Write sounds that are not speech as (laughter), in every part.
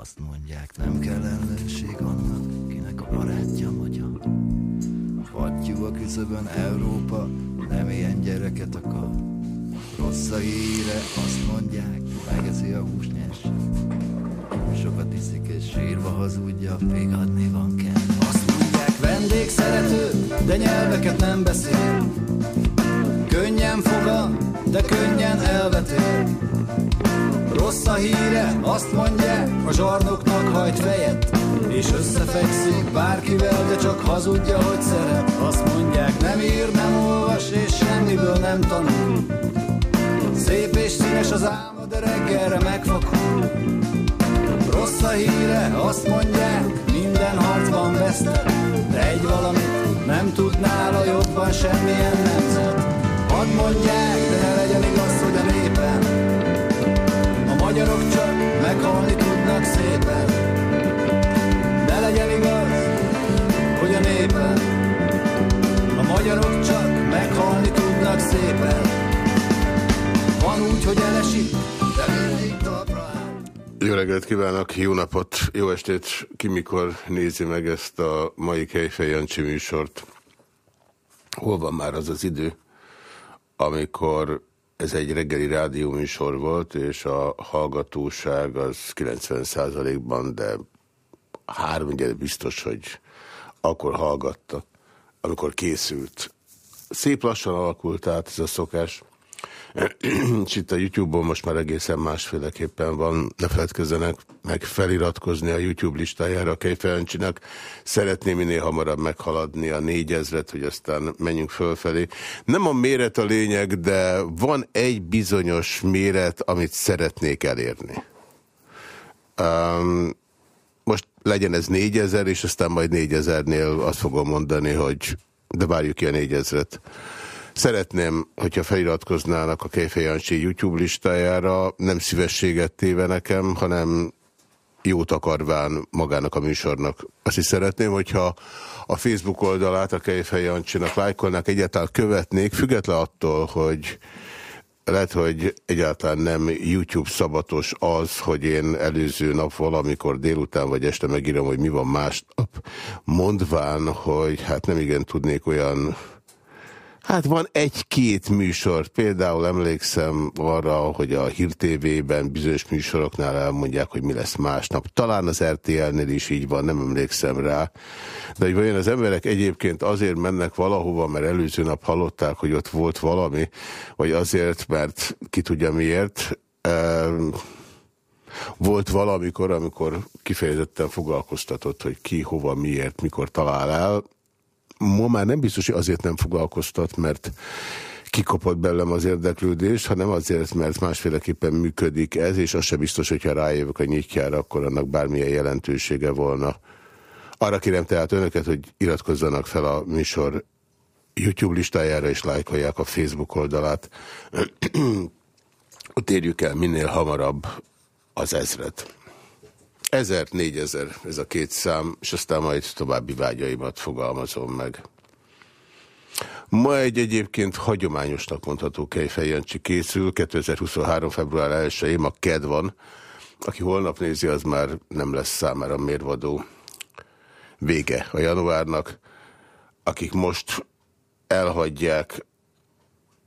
Azt mondják, nem kell ellenség annak, kinek a barátja magyar. Fattyú a küszöbön Európa, nem ilyen gyereket akar. Rossz a híre, azt mondják, megeszi a húsnyers. Sokat iszik és sírva hazudja, még adni van kell. Azt mondják, vendég szerető, de nyelveket nem beszél. Könnyen foga, de könnyen elvető. Rossz a híre, azt mondják, a zsarnoknak hajt fejet, és összefekszik bárkivel, de csak hazudja, hogy szeret. Azt mondják, nem ír, nem olvas, és semmiből nem tanul. Szép és színes az álma, de reggelre megfakul. Rossz a híre, azt mondják, minden harcban vesztett, de egy valamit nem tud nála jobban semmilyen nemzet. Hadd mondják, de ne legyen igaz, hogy a népen a magyarok csak meghalni tudnak szépen. Ne legyen igaz, hogy a népen a magyarok csak meghalni tudnak szépen. Van úgy, hogy elesik, de mindig talpra. Jó reggelt kívánok, jó napot, jó estét, ki mikor nézi meg ezt a mai Kejfej Jancsi műsort. Hol van már az az idő, amikor ez egy reggeli rádióműsor volt, és a hallgatóság az 90%-ban, de háromnyed biztos, hogy akkor hallgatta, amikor készült. Szép lassan alakult át ez a szokás, és itt a YouTube-on most már egészen másféleképpen van. Ne feledkezzenek meg feliratkozni a YouTube listájára a Kejfejancsinak. Szeretném minél hamarabb meghaladni a négyezret, hogy aztán menjünk fölfelé. Nem a méret a lényeg, de van egy bizonyos méret, amit szeretnék elérni. Um, most legyen ez négyezer, és aztán majd négyezernél azt fogom mondani, hogy de várjuk ki a négyezret. Szeretném, hogyha feliratkoznának a Kejfej YouTube listájára, nem szívességet téve nekem, hanem jót akarván magának a műsornak. Azt is szeretném, hogyha a Facebook oldalát a Kejfej Jancsinak lájkolnák, egyáltalán követnék, független attól, hogy lehet, hogy egyáltalán nem YouTube szabatos az, hogy én előző nap valamikor délután vagy este megírom, hogy mi van másnap, mondván, hogy hát nem igen tudnék olyan Hát van egy-két műsor, például emlékszem arra, hogy a Hír TV-ben bizonyos műsoroknál elmondják, hogy mi lesz másnap. Talán az RTL-nél is így van, nem emlékszem rá. De hogy vajon az emberek egyébként azért mennek valahova, mert előző nap hallották, hogy ott volt valami, vagy azért, mert ki tudja miért. Volt valamikor, amikor kifejezetten foglalkoztatott, hogy ki, hova, miért, mikor talál el ma már nem biztos, hogy azért nem foglalkoztat, mert kikapott belőlem az érdeklődés, hanem azért, mert másféleképpen működik ez, és az se biztos, hogyha rájövök a nyitjára, akkor annak bármilyen jelentősége volna. Arra kérem tehát önöket, hogy iratkozzanak fel a műsor YouTube listájára, és lájkolják a Facebook oldalát. (clears throat) Ott érjük el minél hamarabb az ezret. Ezer, négyezer, ez a két szám, és aztán majd további vágyaimat fogalmazom meg. Ma egy egyébként hagyományosnak mondható Kejfej Jancsi készül, 2023. február 1-én, ma KED van. Aki holnap nézi, az már nem lesz számára mérvadó vége a januárnak. Akik most elhagyják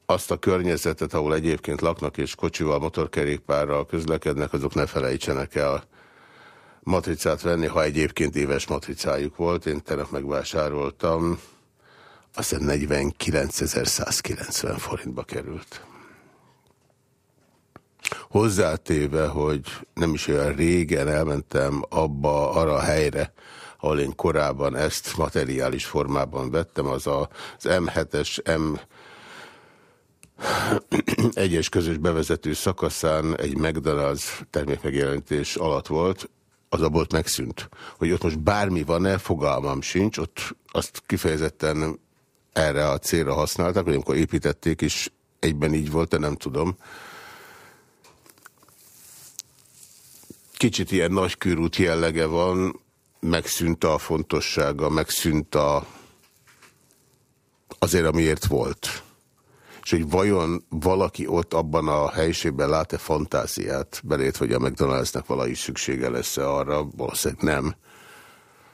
azt a környezetet, ahol egyébként laknak és kocsival, motorkerékpárral közlekednek, azok ne felejtsenek el matricát venni, ha egyébként éves matricájuk volt. Én tegnap megvásároltam, azt 49.190 forintba került. Hozzátéve, hogy nem is olyan régen elmentem abba, arra a helyre, ahol én korábban ezt materiális formában vettem, az a, az M7-es, M egyes közös bevezető szakaszán egy McDonald's termékmegjelentés alatt volt, az a bolt megszűnt. Hogy ott most bármi van-e, fogalmam sincs, ott azt kifejezetten erre a célra használták, hogy amikor építették, és egyben így volt, de nem tudom. Kicsit ilyen nagykörút jellege van, megszűnt a fontossága, megszűnt a azért, amiért volt. És hogy vajon valaki ott abban a helyiségben lát-e fantáziát, belét, hogy a McDonald'snak valahogy szüksége lesz-e arra, valószínűleg nem.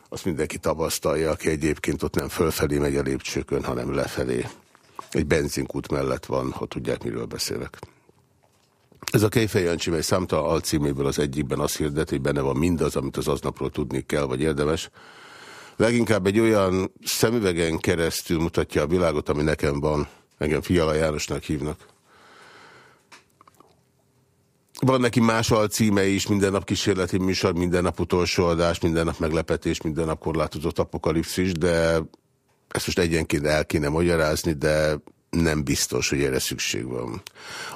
Azt mindenki tapasztalja, aki egyébként ott nem fölfelé megy a lépcsőkön, hanem lefelé. Egy benzinkút mellett van, ha tudják, miről beszélek. Ez a Kejfej Jancsi, mely számtalan alcíméből az egyikben azt hirdet, hogy benne van mindaz, amit az aznapról tudni kell, vagy érdemes. Leginkább egy olyan szemüvegen keresztül mutatja a világot, ami nekem van. Engem Fiala Jánosnak hívnak. Van neki más alcímei is, minden nap kísérleti műsor, minden nap utolsó adás, minden nap meglepetés, minden nap korlátozott apokalipszis, de ezt most egyenként el kéne magyarázni, de nem biztos, hogy erre szükség van.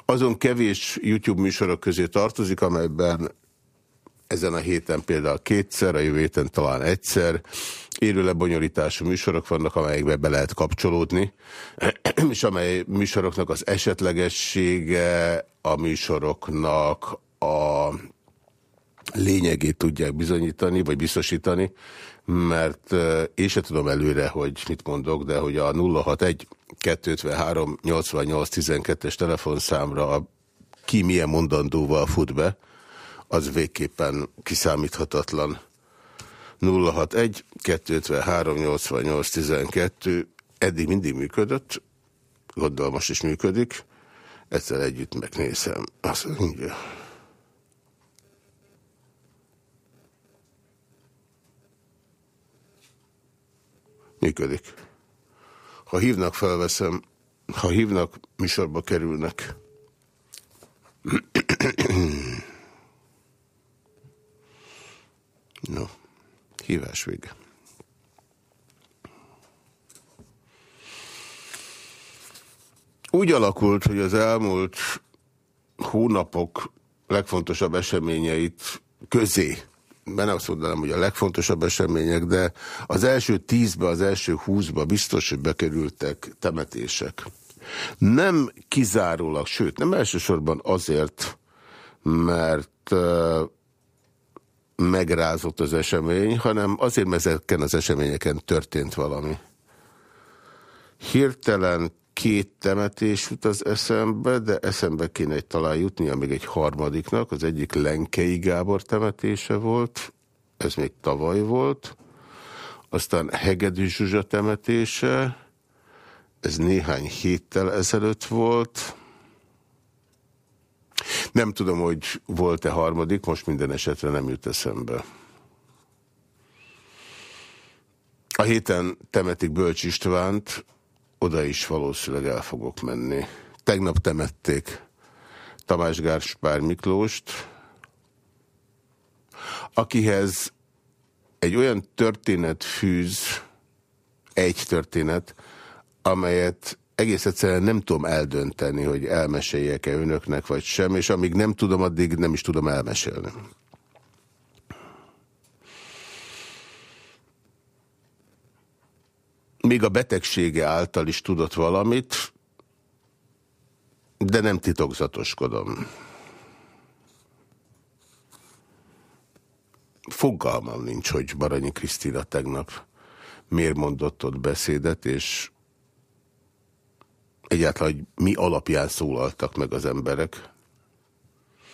Azon kevés YouTube műsorok közé tartozik, amelyben ezen a héten például kétszer, a jövő héten talán egyszer, élő lebonyolítású műsorok vannak, amelyekbe be lehet kapcsolódni, (clears throat) és amely műsoroknak az esetlegessége a műsoroknak a lényegét tudják bizonyítani, vagy biztosítani, mert én se tudom előre, hogy mit mondok, de hogy a 061 253 88 12-es telefonszámra ki milyen mondandóval fut be, az végképpen kiszámíthatatlan. 061 253 88 12 eddig mindig működött, gondolom most is működik, egyszer együtt megnézem. Azt mondja... Működik. Ha hívnak, felveszem. Ha hívnak, műsorba kerülnek. (clears throat) no, hívás vége. Úgy alakult, hogy az elmúlt hónapok legfontosabb eseményeit közé mert nem azt mondanám, hogy a legfontosabb események, de az első tízbe, az első húszba biztos, hogy bekerültek temetések. Nem kizárólag, sőt, nem elsősorban azért, mert megrázott az esemény, hanem azért, mert ezeken az eseményeken történt valami. Hirtelen két temetés jut az eszembe, de eszembe kéne egy talán jutnia még egy harmadiknak. Az egyik Lenkei Gábor temetése volt, ez még tavaly volt. Aztán Hegedű Zsuzsa temetése, ez néhány héttel ezelőtt volt. Nem tudom, hogy volt-e harmadik, most minden esetre nem jut eszembe. A héten temetik Bölcs Istvánt, oda is valószínűleg el fogok menni. Tegnap temették Tamás Gáspár Miklóst, akihez egy olyan történet fűz, egy történet, amelyet egész egyszerűen nem tudom eldönteni, hogy elmeséljek-e önöknek, vagy sem, és amíg nem tudom, addig nem is tudom elmesélni. még a betegsége által is tudott valamit, de nem titokzatoskodom. Fogalmam nincs, hogy Baranyi Krisztina tegnap miért mondott ott beszédet, és egyáltalán, hogy mi alapján szólaltak meg az emberek,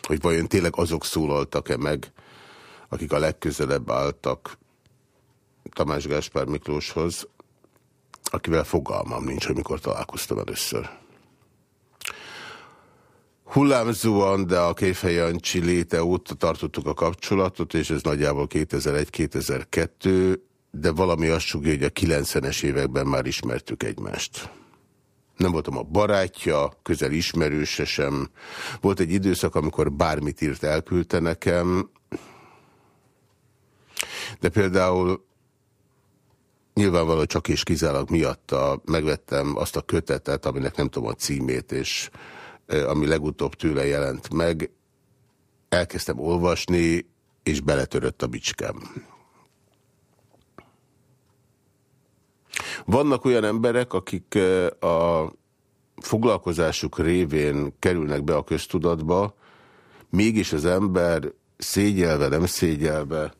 hogy vajon tényleg azok szólaltak-e meg, akik a legközelebb álltak Tamás Gáspár Miklóshoz, akivel fogalmam nincs, hogy mikor találkoztam először. Hullámzóan, de a Kéfej Jancsi léte óta tartottuk a kapcsolatot, és ez nagyjából 2001-2002, de valami azt sugja, hogy a 90-es években már ismertük egymást. Nem voltam a barátja, közel ismerőse sem. Volt egy időszak, amikor bármit írt, elküldte nekem, de például nyilvánvaló csak és kizárólag miatta megvettem azt a kötetet, aminek nem tudom a címét, és ami legutóbb tőle jelent meg. Elkezdtem olvasni, és beletörött a bicskám. Vannak olyan emberek, akik a foglalkozásuk révén kerülnek be a köztudatba, mégis az ember szégyelve, nem szégyelve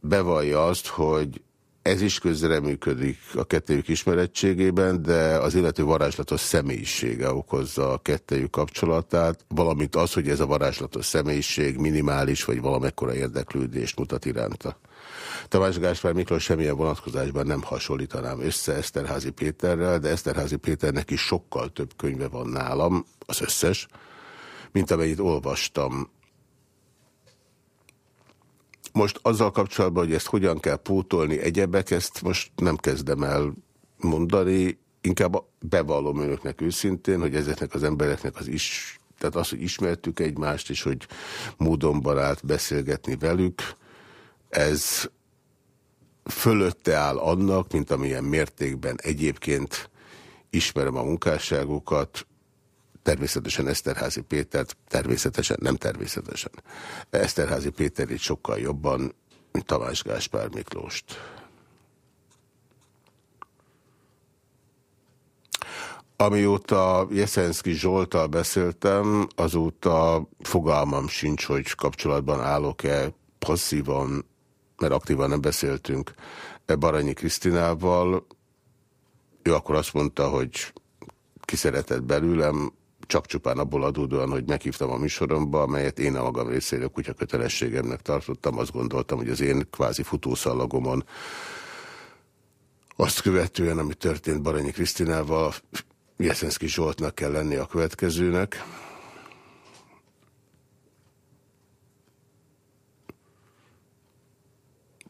bevallja azt, hogy ez is közreműködik a kettőjük ismerettségében, de az illető varázslatos személyisége okozza a kettőjük kapcsolatát, valamint az, hogy ez a varázslatos személyiség minimális vagy valamekkora érdeklődést mutat iránta. Tamás Gáspár Miklós semmilyen vonatkozásban nem hasonlítanám össze Eszterházi Péterrel, de Eszterházi Péternek is sokkal több könyve van nálam, az összes, mint amennyit olvastam. Most azzal kapcsolatban, hogy ezt hogyan kell pótolni egyebek, ezt most nem kezdem el mondani, inkább bevallom önöknek őszintén, hogy ezeknek az embereknek az is, tehát az, hogy ismertük egymást, és hogy módon barát beszélgetni velük, ez fölötte áll annak, mint amilyen mértékben egyébként ismerem a munkásságokat, természetesen Eszterházi Pétert, természetesen, nem természetesen. Eszterházi Péter itt sokkal jobban, mint Tamás Gáspár Miklóst. Amióta Jeszenszki Zsoltal beszéltem, azóta fogalmam sincs, hogy kapcsolatban állok-e passzívan, mert aktívan nem beszéltünk Baranyi Krisztinával. Ő akkor azt mondta, hogy kiszeretett belőlem, csak csupán abból adódóan, hogy meghívtam a műsoromba, amelyet én a magam részéről kutya kötelességemnek tartottam. Azt gondoltam, hogy az én kvázi futószalagomon azt követően, ami történt Baranyi Krisztinával, Jeszenszki Zsoltnak kell lenni a következőnek.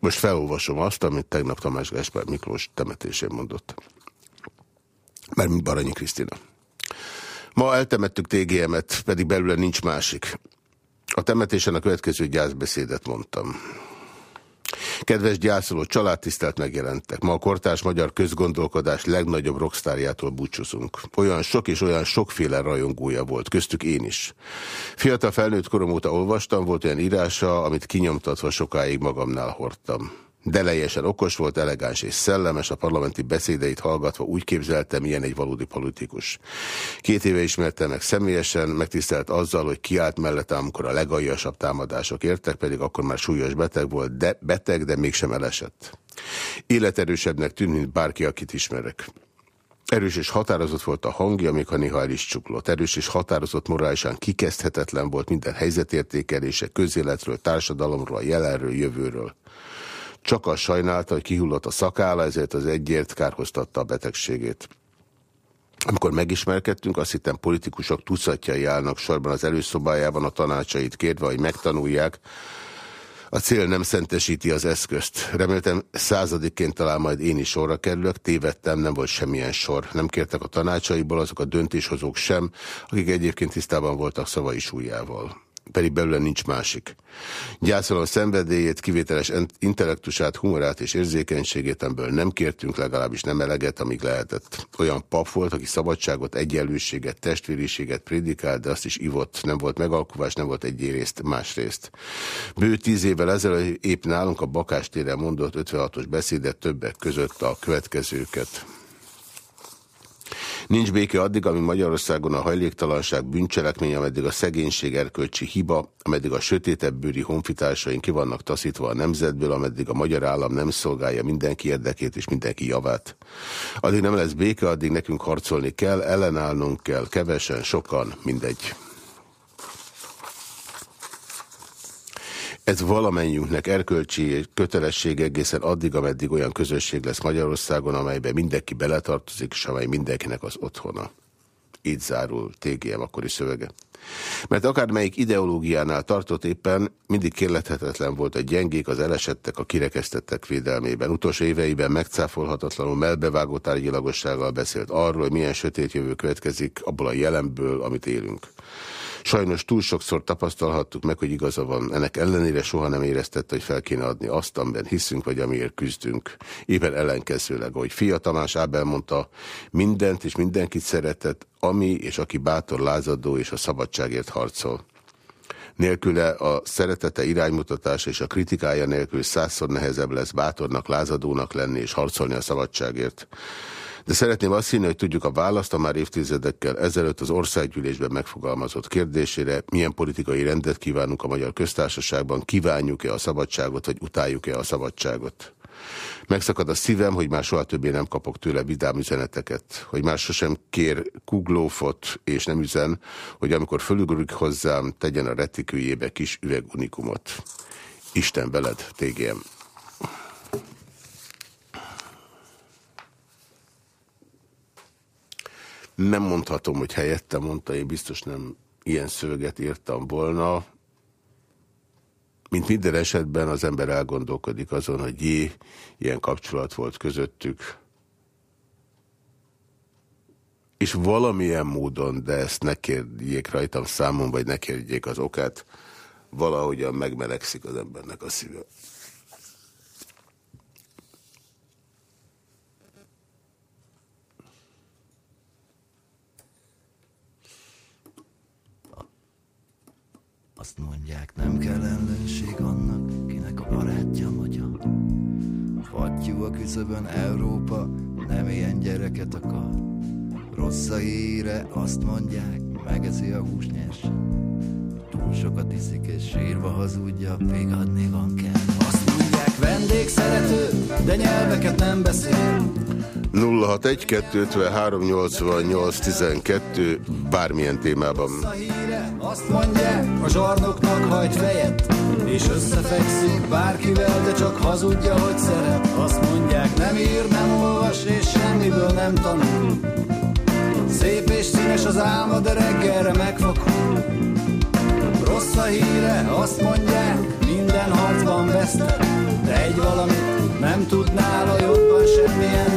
Most felolvasom azt, amit tegnap Tamás Gáspár Miklós temetésén mondott. Mert mint Baranyi Krisztina. Ma eltemettük TGM-et, pedig belőle nincs másik. A temetésen a következő gyászbeszédet mondtam. Kedves gyászoló, családtisztelt megjelentek. Ma a kortárs magyar közgondolkodás legnagyobb rockstárjától búcsúzunk. Olyan sok és olyan sokféle rajongója volt, köztük én is. Fiatal felnőtt korom óta olvastam, volt olyan írása, amit kinyomtatva sokáig magamnál hordtam. Delejesen okos volt, elegáns és szellemes, a parlamenti beszédeit hallgatva úgy képzeltem, milyen egy valódi politikus. Két éve ismertem meg személyesen, megtisztelt azzal, hogy kiállt mellettem, amikor a legaljasabb támadások értek, pedig akkor már súlyos beteg volt, de beteg, de mégsem elesett. Életerősebbnek tűnt, mint bárki, akit ismerek. Erős és határozott volt a hangja, még ha néha el is csuklott. Erős és határozott morálisan kikezdhetetlen volt minden helyzetértékelése, közéletről, társadalomról, jelenről, jövőről. Csak azt sajnálta, hogy kihullott a szakála, ezért az egyért kárhoztatta a betegségét. Amikor megismerkedtünk, azt hittem politikusok tucatjai állnak sorban az előszobájában a tanácsait kérve, hogy megtanulják, a cél nem szentesíti az eszközt. Reméltem századikként talán majd én is sorra kerülök, tévedtem, nem volt semmilyen sor. Nem kértek a tanácsaiból azok a döntéshozók sem, akik egyébként tisztában voltak szavai súlyával pedig belőle nincs másik. Gyászolom szenvedélyét, kivételes intellektusát, humorát és érzékenységét, amiből nem kértünk legalábbis nem eleget, amíg lehetett. Olyan pap volt, aki szabadságot, egyenlőséget, testvériséget prédikált, de azt is ivott. Nem volt megalkuvás, nem volt egy részt, másrészt. Bő tíz évvel ezelőtt épp nálunk a Bakástéren mondott 56-os beszédet többek között a következőket. Nincs béke addig, ami Magyarországon a hajléktalanság bűncselekmény, ameddig a szegénység erkölcsi hiba, ameddig a sötétebb bőri honfitársaink ki vannak taszítva a nemzetből, ameddig a magyar állam nem szolgálja mindenki érdekét és mindenki javát. Addig nem lesz béke, addig nekünk harcolni kell, ellenállnunk kell, kevesen, sokan, mindegy. Ez valamennyiünknek erkölcsi kötelesség egészen addig, ameddig olyan közösség lesz Magyarországon, amelyben mindenki beletartozik, és amely mindenkinek az otthona. Így zárul TGM akkori szövege. Mert akármelyik ideológiánál tartott éppen, mindig kérlethetetlen volt a gyengék, az elesettek, a kirekesztettek védelmében. Utolsó éveiben megcáfolhatatlanul melbevágó tárgyilagossággal beszélt arról, hogy milyen sötét jövő következik abból a jelenből, amit élünk. Sajnos túl sokszor tapasztalhattuk meg, hogy igaza van. Ennek ellenére soha nem éreztette, hogy fel kéne adni azt, amiben hiszünk, vagy amiért küzdünk. Éppen ellenkezőleg, ahogy Fia Tamás Ábel mondta, mindent és mindenkit szeretett, ami és aki bátor, lázadó és a szabadságért harcol. Nélküle a szeretete iránymutatása és a kritikája nélkül százszor nehezebb lesz bátornak, lázadónak lenni és harcolni a szabadságért. De szeretném azt hinni, hogy tudjuk a választ a már évtizedekkel ezelőtt az országgyűlésben megfogalmazott kérdésére, milyen politikai rendet kívánunk a magyar köztársaságban, kívánjuk-e a szabadságot, vagy utáljuk-e a szabadságot. Megszakad a szívem, hogy már soha többé nem kapok tőle vidám üzeneteket, hogy már sosem kér kuglófot és nem üzen, hogy amikor fölugrik hozzám, tegyen a retikőjébe kis üvegunikumot. Isten veled, TGM. Nem mondhatom, hogy helyette mondta, én biztos nem ilyen szöveget írtam volna. Mint minden esetben az ember elgondolkodik azon, hogy jé, ilyen kapcsolat volt közöttük. És valamilyen módon, de ezt ne kérjék rajtam számon, vagy ne kérjék az okát, valahogyan megmelegszik az embernek a szíve. Azt mondják, nem kell ellenség annak, kinek a barátja magyar. Fattyú a küszöbön Európa, nem ilyen gyereket akar. Rossz a híre, azt mondják, megeszi a húsnyers. Túl sokat iszik és sírva hazudja, még adni van kell. Azt mondják, vendég szerető, de nyelveket nem beszél. 061-253-88-12 bármilyen témában. Azt mondják, a zsarnoknak hajt fejet, és összefekszik bárkivel, de csak hazudja, hogy szeret. Azt mondják, nem ír, nem olvas, és semmiből nem tanul. Szép és színes az álma, de reggelre megfakul. Rossz a híre, azt mondják, minden harcban vesztett, de egy valamit nem tud nála jobban semmilyen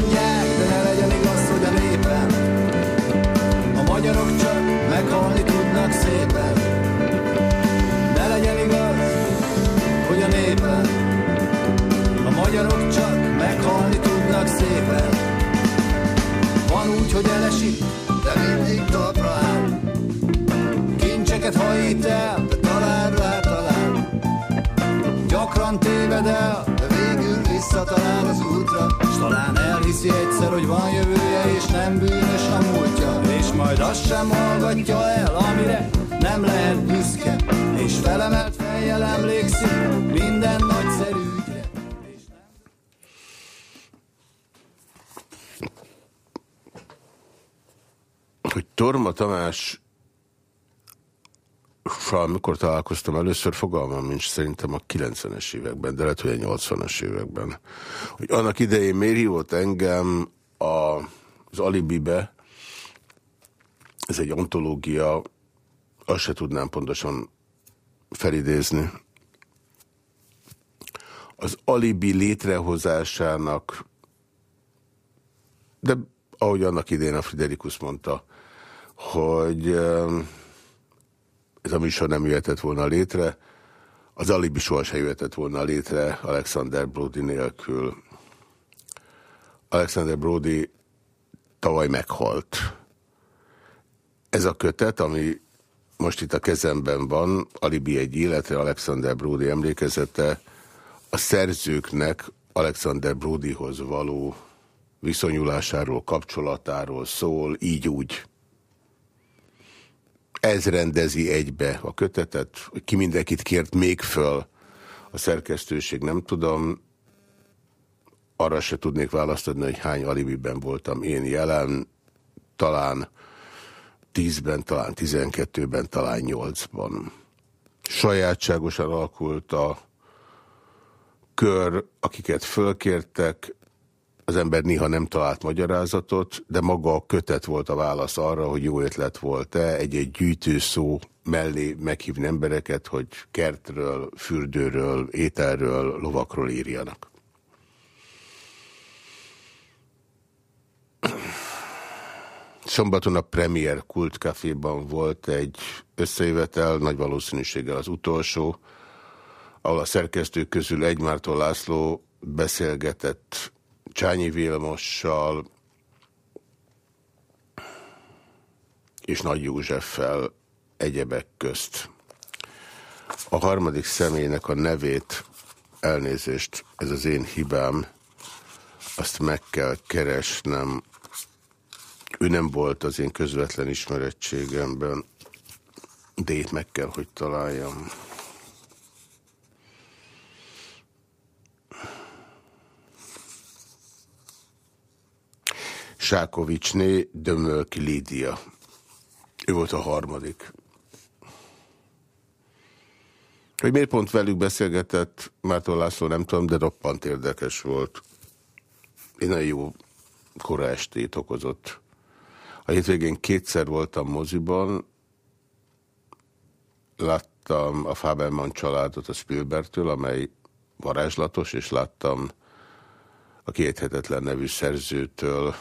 mondják, de ne legyen igaz, hogy a népen a magyarok csak meghalni tudnak szépen. Ne legyen igaz, hogy a népen a magyarok csak meghalni tudnak szépen. Van úgy, hogy elesik, de mindig talpra áll. Kincseket hajít el, de talán rá talál. Gyakran téved el, de végül visszatalál az útra. Talán elhiszi egyszer, hogy van jövője, és nem bűnös a múltja. És majd azt sem hallgatja el, amire nem lehet büszke. És felemelt fejjel emlékszik minden nagyszerű ügyre. Hogy Torma Tamás amikor találkoztam először, fogalmam nincs szerintem a 90-es években, de lehet, hogy a 80-as években. Hogy annak idején miért hívott engem a, az Alibibe, ez egy ontológia, azt se tudnám pontosan felidézni. Az Alibi létrehozásának, de ahogy annak idején a Friderikus mondta, hogy ez a műsor nem jöhetett volna létre, az alibi sohasem jöhetett volna létre Alexander Brody nélkül. Alexander Brody tavaly meghalt. Ez a kötet, ami most itt a kezemben van, Alibi egy életre, Alexander Brody emlékezete, a szerzőknek Alexander Brodyhoz való viszonyulásáról, kapcsolatáról szól, így úgy ez rendezi egybe a kötetet, hogy ki mindenkit kért még föl a szerkesztőség, nem tudom. Arra se tudnék választani, hogy hány alibiben voltam én jelen, talán tízben, talán tizenkettőben, talán nyolcban. Sajátságosan alakult a kör, akiket fölkértek, az ember néha nem talált magyarázatot, de maga a kötet volt a válasz arra, hogy jó ötlet volt-e egy-egy gyűjtőszó mellé meghívni embereket, hogy kertről, fürdőről, ételről, lovakról írjanak. Szombaton a Premier Kult Caféban volt egy összejövetel, nagy valószínűséggel az utolsó, ahol a szerkesztők közül Egymártól László beszélgetett Csányi Vilmossal és Nagy Józseffel egyebek közt. A harmadik személynek a nevét, elnézést, ez az én hibám, azt meg kell keresnem. Ő nem volt az én közvetlen ismerettségemben, de itt meg kell, hogy találjam. Sákovicsné Dömölki Lídia. Ő volt a harmadik. Hogy miért pont velük beszélgetett Márton László, nem tudom, de roppant érdekes volt. Én nagyon jó kora estét okozott. A hétvégén kétszer voltam moziban, láttam a Faberman családot a Spielbergtől, amely varázslatos, és láttam a Kiejthetetlen nevű szerzőtől,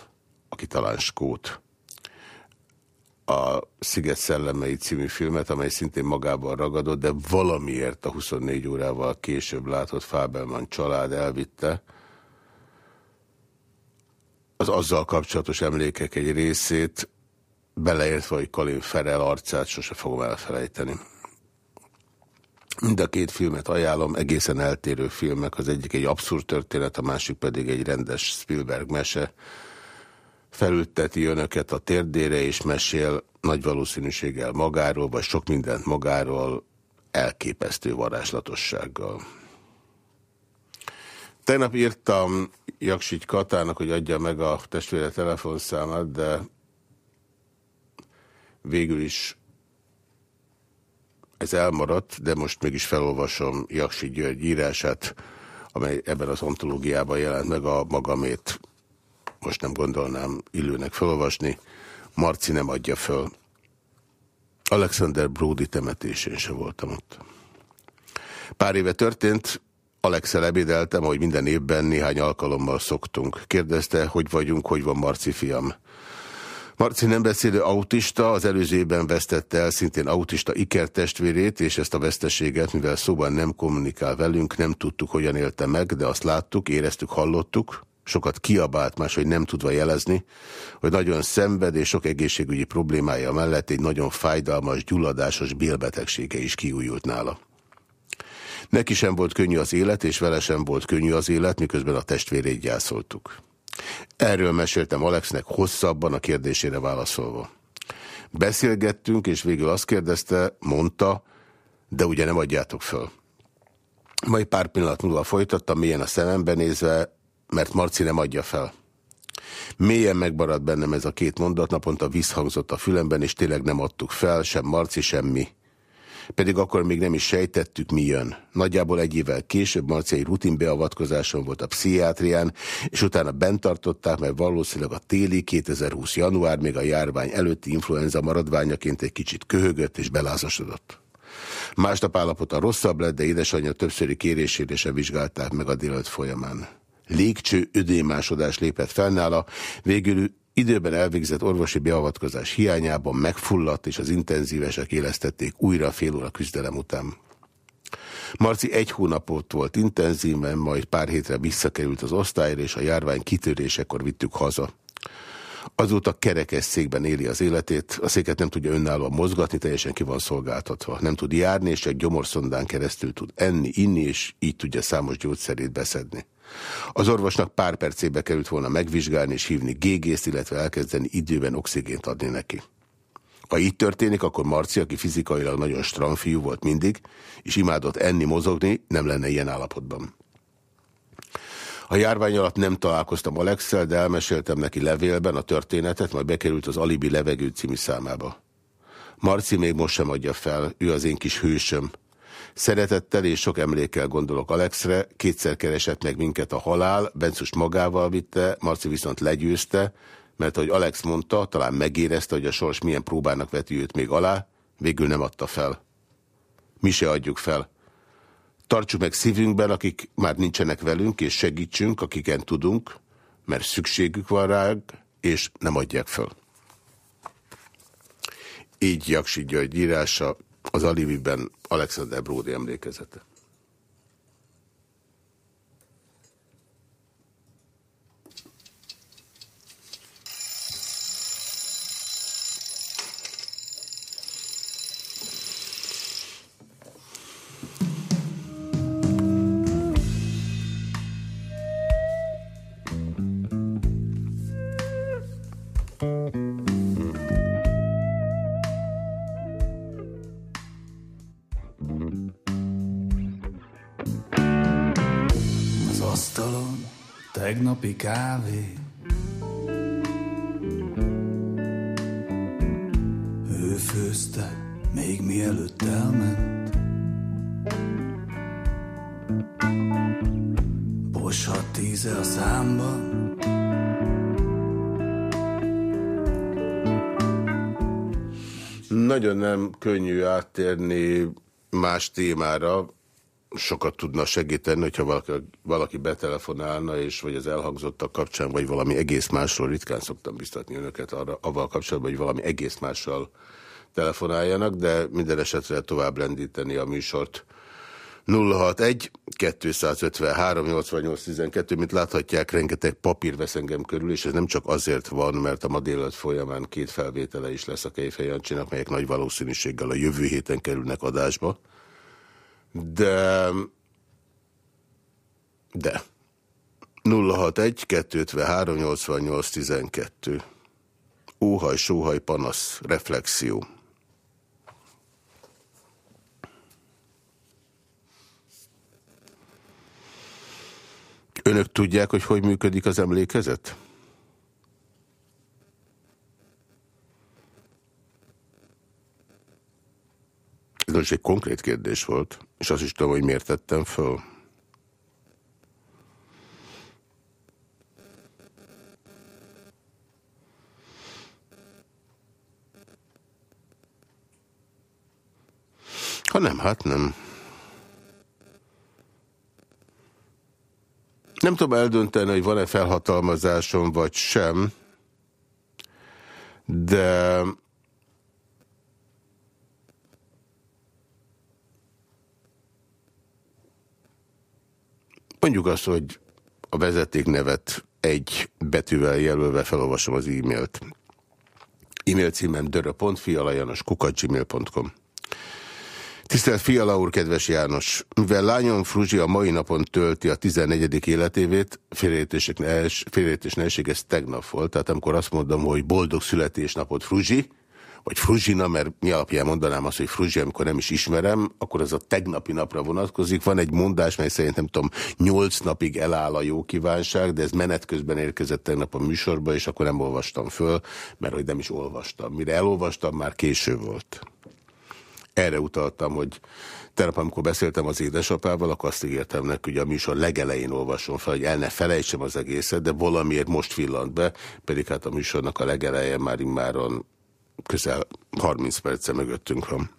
aki talán Skót, a Sziget szellemei című filmet, amely szintén magában ragadott, de valamiért a 24 órával később látott Fábelman család elvitte. Az azzal kapcsolatos emlékek egy részét, beleértve, hogy Kalin Ferel arcát sose fogom elfelejteni. Mind a két filmet ajánlom, egészen eltérő filmek, az egyik egy abszurd történet, a másik pedig egy rendes Spielberg mese, felülteti önöket a térdére, és mesél nagy valószínűséggel magáról, vagy sok mindent magáról, elképesztő varázslatossággal. Tegnap írtam Jaksigy Katának, hogy adja meg a testvére telefonszámát, de végül is ez elmaradt, de most mégis felolvasom Jaksi György írását, amely ebben az ontológiában jelent meg a magamét most nem gondolnám illőnek felolvasni, Marci nem adja föl. Alexander Brody temetésén se voltam ott. Pár éve történt, Alexel ebédeltem, hogy minden évben néhány alkalommal szoktunk. Kérdezte, hogy vagyunk, hogy van Marci fiam. Marci nem beszélő autista, az előző évben vesztette el szintén autista ikertestvérét, és ezt a veszteséget, mivel szóban nem kommunikál velünk, nem tudtuk, hogyan élte meg, de azt láttuk, éreztük, hallottuk sokat kiabált, máshogy nem tudva jelezni, hogy nagyon szenved és sok egészségügyi problémája mellett egy nagyon fájdalmas, gyulladásos bélbetegsége is kiújult nála. Neki sem volt könnyű az élet, és vele sem volt könnyű az élet, miközben a testvérét gyászoltuk. Erről meséltem Alexnek hosszabban a kérdésére válaszolva. Beszélgettünk, és végül azt kérdezte, mondta, de ugye nem adjátok föl. Majd pár pillanat múlva folytattam, milyen a szemembe nézve, mert Marci nem adja fel. Mélyen megmaradt bennem ez a két mondat, naponta visszhangzott a fülemben, és tényleg nem adtuk fel, sem Marci, sem mi. Pedig akkor még nem is sejtettük, mi jön. Nagyjából egy évvel később Marci egy rutin beavatkozáson volt a pszichiátrián, és utána bent tartották, mert valószínűleg a téli 2020 január még a járvány előtti influenza maradványaként egy kicsit köhögött és belázasodott. Másnap állapota rosszabb lett, de édesanyja többszöri kérésére sem vizsgálták meg a délőtt folyamán légcső ödémásodás lépett fel nála, végül időben elvégzett orvosi beavatkozás hiányában megfulladt, és az intenzívesek élesztették újra fél óra küzdelem után. Marci egy hónapot volt intenzíven, majd pár hétre visszakerült az osztályra, és a járvány kitörésekor vittük haza. Azóta kerekes székben éli az életét, a széket nem tudja önállóan mozgatni, teljesen ki van szolgáltatva. Nem tud járni, és csak gyomorszondán keresztül tud enni, inni, és így tudja számos gyógyszerét beszedni. Az orvosnak pár percébe került volna megvizsgálni és hívni gégészt, illetve elkezdeni időben oxigént adni neki. Ha így történik, akkor Marci, aki fizikailag nagyon strang fiú volt mindig, és imádott enni, mozogni, nem lenne ilyen állapotban. A járvány alatt nem találkoztam Alexel, de elmeséltem neki levélben a történetet, majd bekerült az Alibi levegő című számába. Marci még most sem adja fel, ő az én kis hősöm. Szeretettel és sok emlékkel gondolok Alexre, kétszer keresett meg minket a halál, Bencus magával vitte, Marci viszont legyőzte, mert ahogy Alex mondta, talán megérezte, hogy a sors milyen próbának veti őt még alá, végül nem adta fel. Mi se adjuk fel. Tartsuk meg szívünkben, akik már nincsenek velünk, és segítsünk, akiken tudunk, mert szükségük van rá, és nem adják fel. Így Jaksi György írása, az Aliviben Alexander Brody emlékezete. Kávé. Ő főzte, még mielőtt elment. Boshat tíze a számban, Nagyon nem könnyű áttérni más témára, sokat tudna segíteni, hogyha valaki, valaki betelefonálna, és vagy az elhangzottak kapcsán, vagy valami egész másról, ritkán szoktam biztatni önöket arra, avval kapcsolatban, hogy valami egész mással telefonáljanak, de minden esetre tovább lendíteni a műsort. 061 253 88 12, mint láthatják, rengeteg papír vesz engem körül, és ez nem csak azért van, mert a ma délután folyamán két felvétele is lesz a Kejfejancsinak, melyek nagy valószínűséggel a jövő héten kerülnek adásba. De... De. 061 253 88 12. Óhaj, sóhaj, panasz, reflexió. Önök tudják, hogy hogy működik az emlékezet? Ez most egy konkrét kérdés volt, és azt is tudom, hogy miért tettem föl. Ha nem, hát nem. Nem tudom eldönteni, hogy van-e felhatalmazásom, vagy sem, de mondjuk azt, hogy a vezetéknevet egy betűvel jelölve felolvasom az e-mailt. E-mail címem dörö.fialajanoskukat.gmail.com Tisztelt Fiala úr, kedves János! Mivel lányom Fruzsi a mai napon tölti a 14. életévét, félreértés nehézség, ez tegnap volt, tehát amikor azt mondom, hogy boldog születésnapot Fruzsi, vagy Fruzsina, mert mi alapján mondanám azt, hogy Fruzsi, amikor nem is ismerem, akkor az a tegnapi napra vonatkozik. Van egy mondás, mely szerint nem tudom, nyolc napig eláll a jó kívánság, de ez menet közben érkezett tegnap a műsorba, és akkor nem olvastam föl, mert hogy nem is olvastam. Mire elolvastam, már késő volt erre utaltam, hogy tegnap, amikor beszéltem az édesapával, akkor azt ígértem neki, hogy a műsor legelején olvasom fel, hogy el ne felejtsem az egészet, de valamiért most villant be, pedig hát a műsornak a legeleje már immáron közel 30 perce mögöttünk van.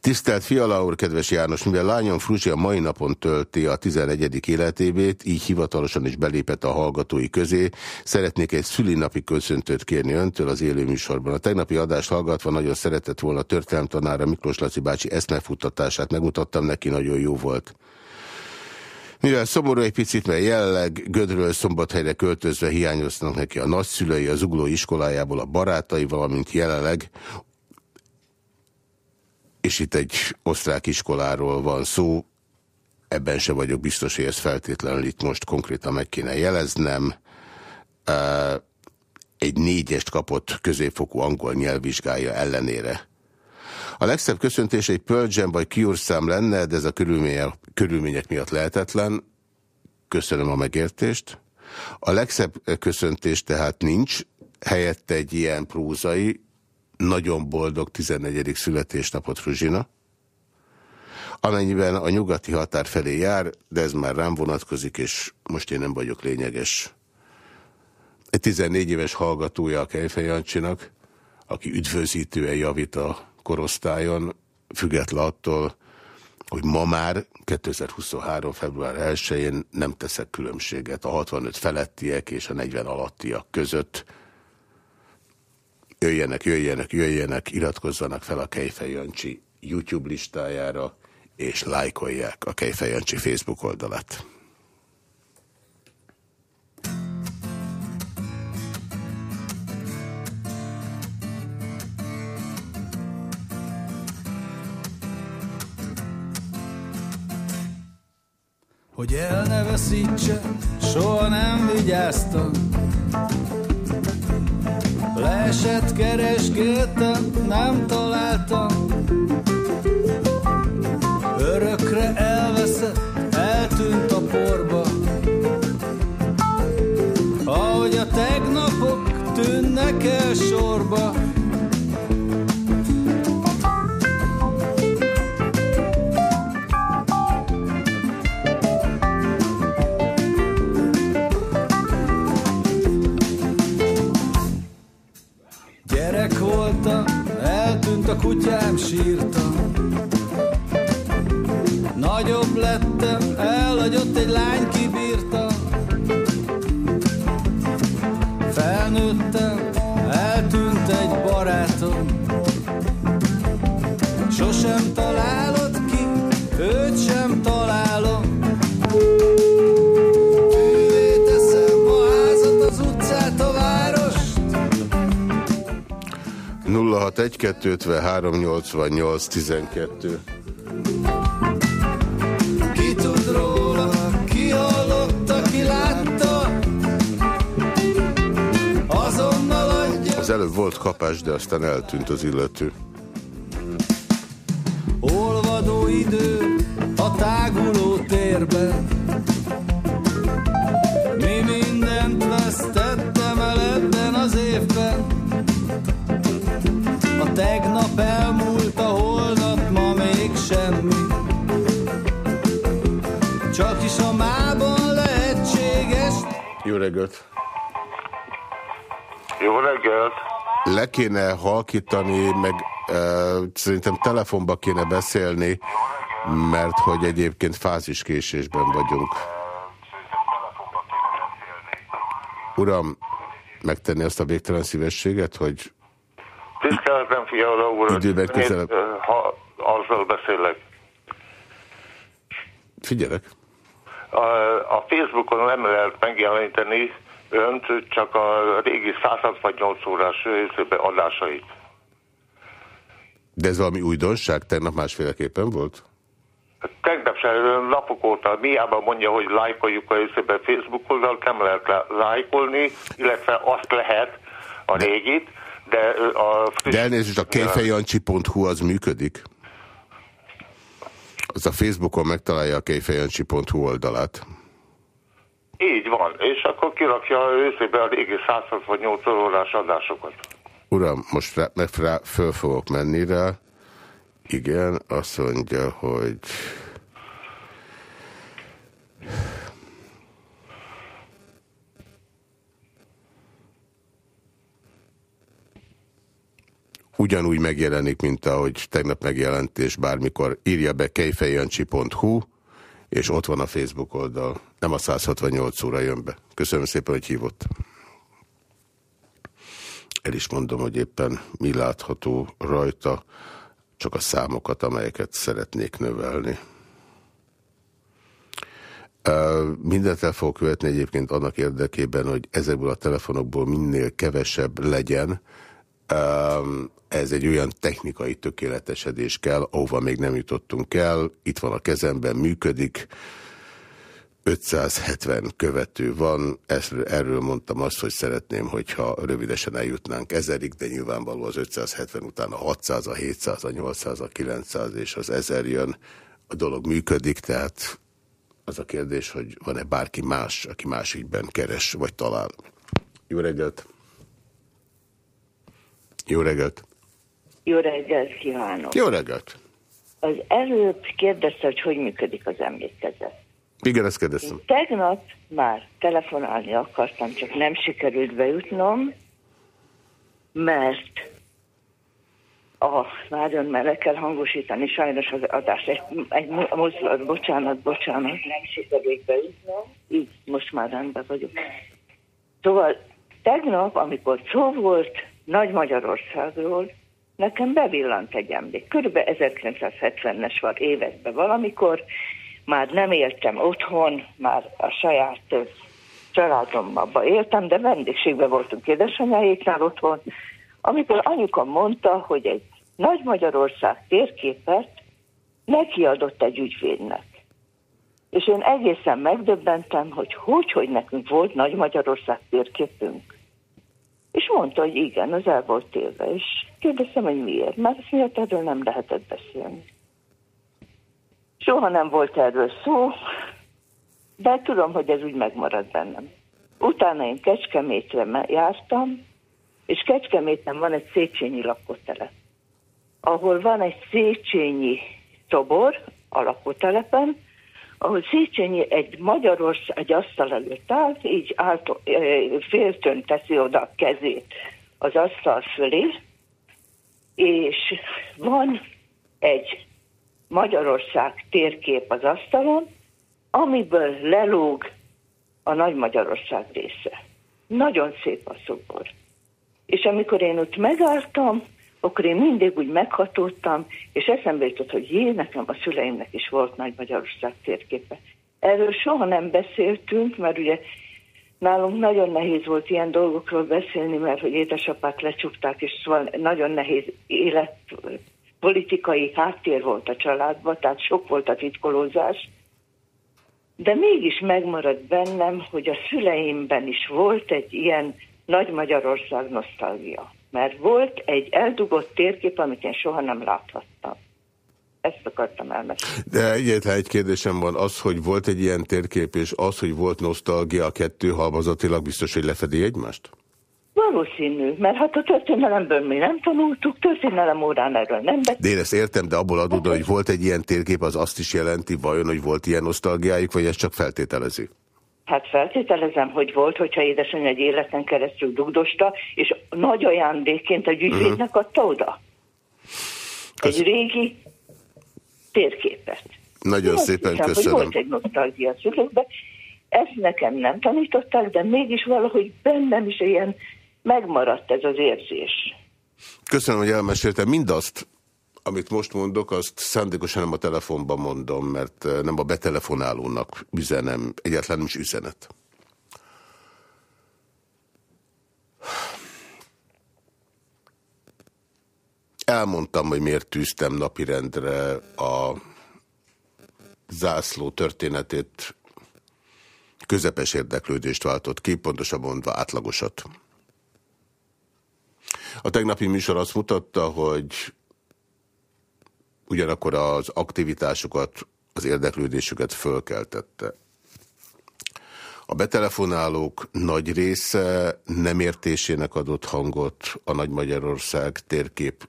Tisztelt Fiala úr, kedves János, mivel lányom Fruzsi mai napon tölti a 11. életévét, így hivatalosan is belépett a hallgatói közé, szeretnék egy szülinapi köszöntőt kérni öntől az élőműsorban. A tegnapi adást hallgatva nagyon szeretett volna a történelmtanára Miklós Laci bácsi eszmefuttatását, megmutattam neki, nagyon jó volt. Mivel szomorú egy picit, mert jelenleg Gödről szombathelyre költözve hiányoznak neki a nagyszülei, az ugló iskolájából a barátai, valamint jelenleg és itt egy osztrák iskoláról van szó, ebben se vagyok biztos, hogy ez feltétlenül itt most konkrétan meg kéne jeleznem. Egy négyest kapott középfokú angol nyelvvizsgája ellenére. A legszebb köszöntés egy Pearl Jam vagy Cure lenne, de ez a körülmények, körülmények miatt lehetetlen. Köszönöm a megértést. A legszebb köszöntés tehát nincs, helyette egy ilyen prózai, nagyon boldog 14. születésnapot Fruzsina, amennyiben a nyugati határ felé jár, de ez már rám vonatkozik, és most én nem vagyok lényeges. Egy 14 éves hallgatója a Kejfej Jancsinak, aki üdvözítően javít a korosztályon, független attól, hogy ma már 2023. február 1-én nem teszek különbséget a 65 felettiek és a 40 alattiak között, jöjjenek, jöjjenek, jöjjenek, iratkozzanak fel a Kejfej YouTube listájára, és lájkolják a Kejfej Facebook oldalát. hogy el ne veszítsen, soha nem vigyáztam. Leesett keresgéltem, nem találtam. Örökre elveszett, eltűnt a porba. Ahogy a tegnapok tűnnek el sorba, por kutyám sírta. Nagyobb lettem, elagyott egy lány kibírta. Felnőttem, eltűnt egy barátom. Sosem találod 061 253 88 12 Ki tud róla, ki hallotta, ki látta? Azonnal adja. Az előbb volt kapás, de aztán eltűnt az illető. Olvadó idő a táguló térben Jó reggelt! Jó reggelt! Le kéne halkítani, meg e, szerintem telefonba kéne beszélni, mert hogy egyébként fáziskésésben vagyunk. Uram, megtenni azt a végtelen szívességet, hogy Tiszteletem, fiala úr! Időben közelebb. Ha azzal beszélek. figyelek, A, a Facebookon nem lehet megjeleníteni önt, csak a régi 168 órás adásait. de ez valami újdonság, tegnap másféleképpen volt? Tegnap se ön napok óta miába mondja, hogy lájkoljuk a részében Facebook oldalt, nem lehet lá- lájkolni, illetve azt lehet a régit, de a... friss- De elnézést, a kejfejancsi.hu az működik? Az a Facebookon megtalálja a kejfejancsi.hu oldalát. Így van, és akkor kirakja őszébe a régi 168 órás adásokat. Uram, most rá, meg rá, föl fogok menni rá. Igen, azt mondja, hogy... Ugyanúgy megjelenik, mint ahogy tegnap megjelent, és bármikor írja be kejfejancsi.hu, és ott van a Facebook oldal. Nem a 168 óra jön be. Köszönöm szépen, hogy hívott. El is mondom, hogy éppen mi látható rajta, csak a számokat, amelyeket szeretnék növelni. Mindent el fogok követni egyébként annak érdekében, hogy ezekből a telefonokból minél kevesebb legyen. Ez egy olyan technikai tökéletesedés kell, ahova még nem jutottunk el. Itt van a kezemben, működik. 570 követő van, ezt, erről mondtam azt, hogy szeretném, hogyha rövidesen eljutnánk ezerig, de nyilvánvaló az 570 után a 600, a 700, a 800, a 900 és az 1000 jön. A dolog működik, tehát az a kérdés, hogy van-e bárki más, aki más keres vagy talál. Jó reggelt! Jó reggelt! Jó reggelt kívánok! Jó reggelt! Az előbb kérdezte, hogy hogy működik az emlékezet. Igen, ezt kérdeztem. Tegnap már telefonálni akartam, csak nem sikerült bejutnom, mert a várjon, mert le kell hangosítani sajnos az adást. Egy, egy mozdulat, bocsánat, bocsánat, nem sikerült bejutnom. Így most már rendben vagyok. Szóval tegnap, amikor szó volt Nagy Magyarországról, nekem bevillant egy emlék. Körülbelül 1970-es van években valamikor, már nem éltem otthon, már a saját családomban éltem, de vendégségben voltunk édesanyáéknál otthon, amikor anyuka mondta, hogy egy Nagy Magyarország térképet nekiadott egy ügyvédnek. És én egészen megdöbbentem, hogy hogy, hogy nekünk volt Nagy Magyarország térképünk. És mondta, hogy igen, az el volt téve. És kérdeztem, hogy miért. Mert azt miatt erről nem lehetett beszélni. Soha nem volt erről szó, de tudom, hogy ez úgy megmarad bennem. Utána én Kecskemétre jártam, és Kecskeméten van egy Széchenyi lakótelep, ahol van egy Széchenyi szobor a lakótelepen, ahol Széchenyi egy Magyarország, egy asztal előtt áll, így állt, féltön teszi oda a kezét az asztal fölé, és van egy Magyarország térkép az asztalon, amiből lelóg a Nagy Magyarország része. Nagyon szép a szobor. És amikor én ott megálltam, akkor én mindig úgy meghatódtam, és eszembe jutott, hogy jé, nekem a szüleimnek is volt Nagy Magyarország térképe. Erről soha nem beszéltünk, mert ugye nálunk nagyon nehéz volt ilyen dolgokról beszélni, mert hogy édesapát lecsukták, és szóval nagyon nehéz élet, politikai háttér volt a családban, tehát sok volt a titkolózás. De mégis megmaradt bennem, hogy a szüleimben is volt egy ilyen nagy Magyarország nosztalgia. Mert volt egy eldugott térkép, amit én soha nem láthattam. Ezt akartam elmesélni. De egyetlen egy kérdésem van, az, hogy volt egy ilyen térkép, és az, hogy volt nosztalgia, a kettő halmazatilag biztos, hogy lefedi egymást? Valószínű, mert hát a történelemből mi nem tanultuk, történelem órán erről nem beszélünk. De én ezt értem, de abból adódóan, hogy volt egy ilyen térkép, az azt is jelenti, vajon, hogy volt ilyen nosztalgiájuk, vagy ez csak feltételezi? Hát feltételezem, hogy volt, hogyha édesanyja egy életen keresztül dugdosta, és nagy ajándékként egy ügyvédnek adta oda. Egy régi térképet. Nagyon Én szépen hiszem, köszönöm. Hogy volt egy nosztalgia szülőkben. Ezt nekem nem tanították, de mégis valahogy bennem is ilyen megmaradt ez az érzés. Köszönöm, hogy elmeséltem mindazt, amit most mondok, azt szándékosan nem a telefonban mondom, mert eh, nem a betelefonálónak üzenem, egyáltalán is üzenet. Elmondtam, hogy miért tűztem napirendre a zászló történetét, közepes érdeklődést váltott ki, pontosabban mondva átlagosat. A tegnapi műsor azt mutatta, hogy ugyanakkor az aktivitásukat, az érdeklődésüket fölkeltette. A betelefonálók nagy része nem értésének adott hangot a Nagy Magyarország térkép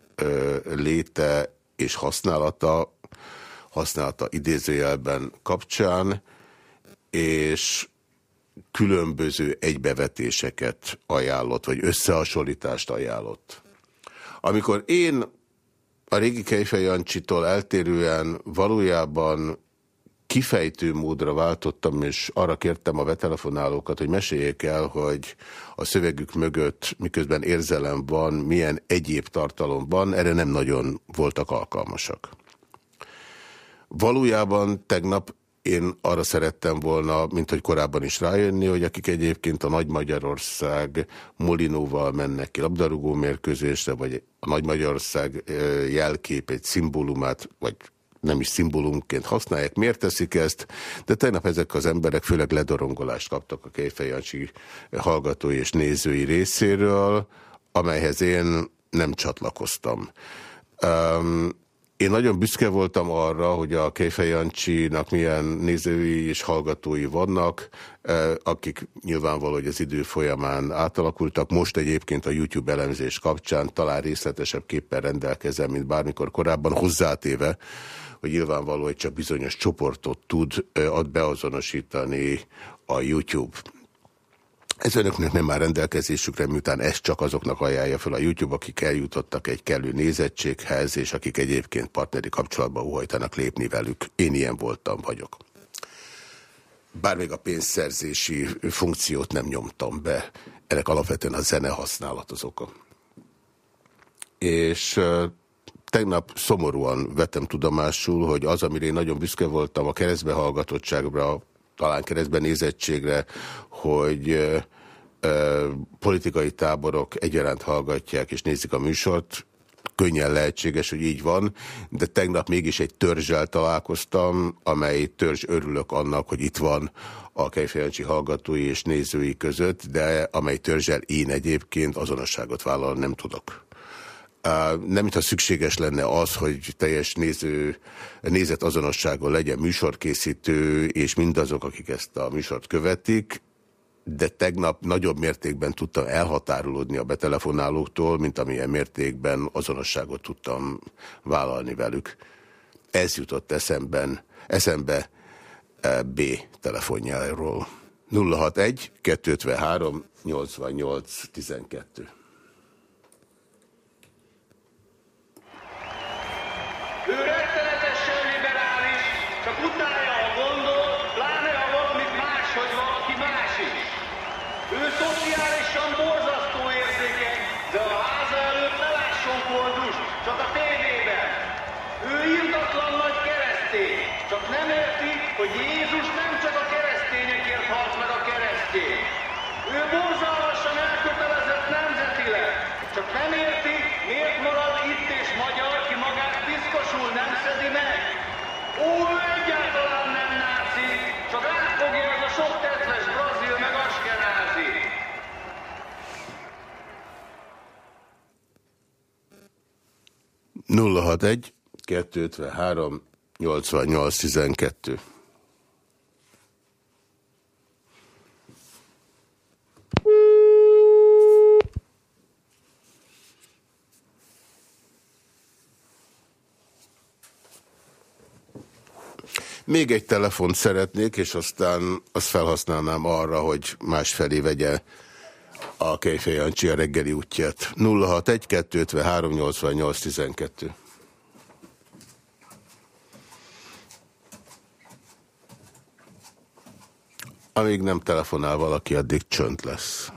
léte és használata, használata idézőjelben kapcsán, és különböző egybevetéseket ajánlott, vagy összehasonlítást ajánlott. Amikor én a régi Jancsitól eltérően valójában kifejtő módra váltottam, és arra kértem a betelefonálókat, hogy meséljék el, hogy a szövegük mögött miközben érzelem van, milyen egyéb tartalom van, erre nem nagyon voltak alkalmasak. Valójában tegnap én arra szerettem volna, mint hogy korábban is rájönni, hogy akik egyébként a Nagy Magyarország Molinóval mennek ki labdarúgó mérkőzésre, vagy a Nagy Magyarország jelkép egy szimbólumát, vagy nem is szimbólumként használják. Miért teszik ezt? De tegnap ezek az emberek főleg ledorongolást kaptak a Kejfejancsi hallgatói és nézői részéről, amelyhez én nem csatlakoztam. Um, én nagyon büszke voltam arra, hogy a Kejfej Jancsinak milyen nézői és hallgatói vannak, eh, akik nyilvánvaló, hogy az idő folyamán átalakultak. Most egyébként a YouTube elemzés kapcsán talán részletesebb képpen rendelkezem, mint bármikor korábban, hozzátéve, hogy nyilvánvaló, hogy csak bizonyos csoportot tud eh, ad beazonosítani a YouTube. Ez önöknek nem már rendelkezésükre, miután ezt csak azoknak ajánlja fel a YouTube, akik eljutottak egy kellő nézettséghez, és akik egyébként partneri kapcsolatban óhajtanak lépni velük. Én ilyen voltam, vagyok. Bár még a pénzszerzési funkciót nem nyomtam be, ennek alapvetően a zene használat az oka. És tegnap szomorúan vettem tudomásul, hogy az, amire én nagyon büszke voltam a keresztbehallgatottságra, talán keresztben nézettségre, hogy politikai táborok egyaránt hallgatják és nézik a műsort, könnyen lehetséges, hogy így van, de tegnap mégis egy törzsel találkoztam, amely törzs örülök annak, hogy itt van a Kejfejancsi hallgatói és nézői között, de amely törzsel én egyébként azonosságot vállalni nem tudok. Nem, mintha szükséges lenne az, hogy teljes néző, nézet azonosságon legyen műsorkészítő, és mindazok, akik ezt a műsort követik, de tegnap nagyobb mértékben tudtam elhatárolódni a betelefonálóktól, mint amilyen mértékben azonosságot tudtam vállalni velük. Ez jutott eszemben, eszembe B telefonjáról. 061 253 88 12 061 253 88 12. Még egy telefont szeretnék, és aztán azt felhasználnám arra, hogy másfelé vegye a Kejfej Jancsi a reggeli útját. 061 253 88 12. Amíg nem telefonál valaki, addig csönd lesz.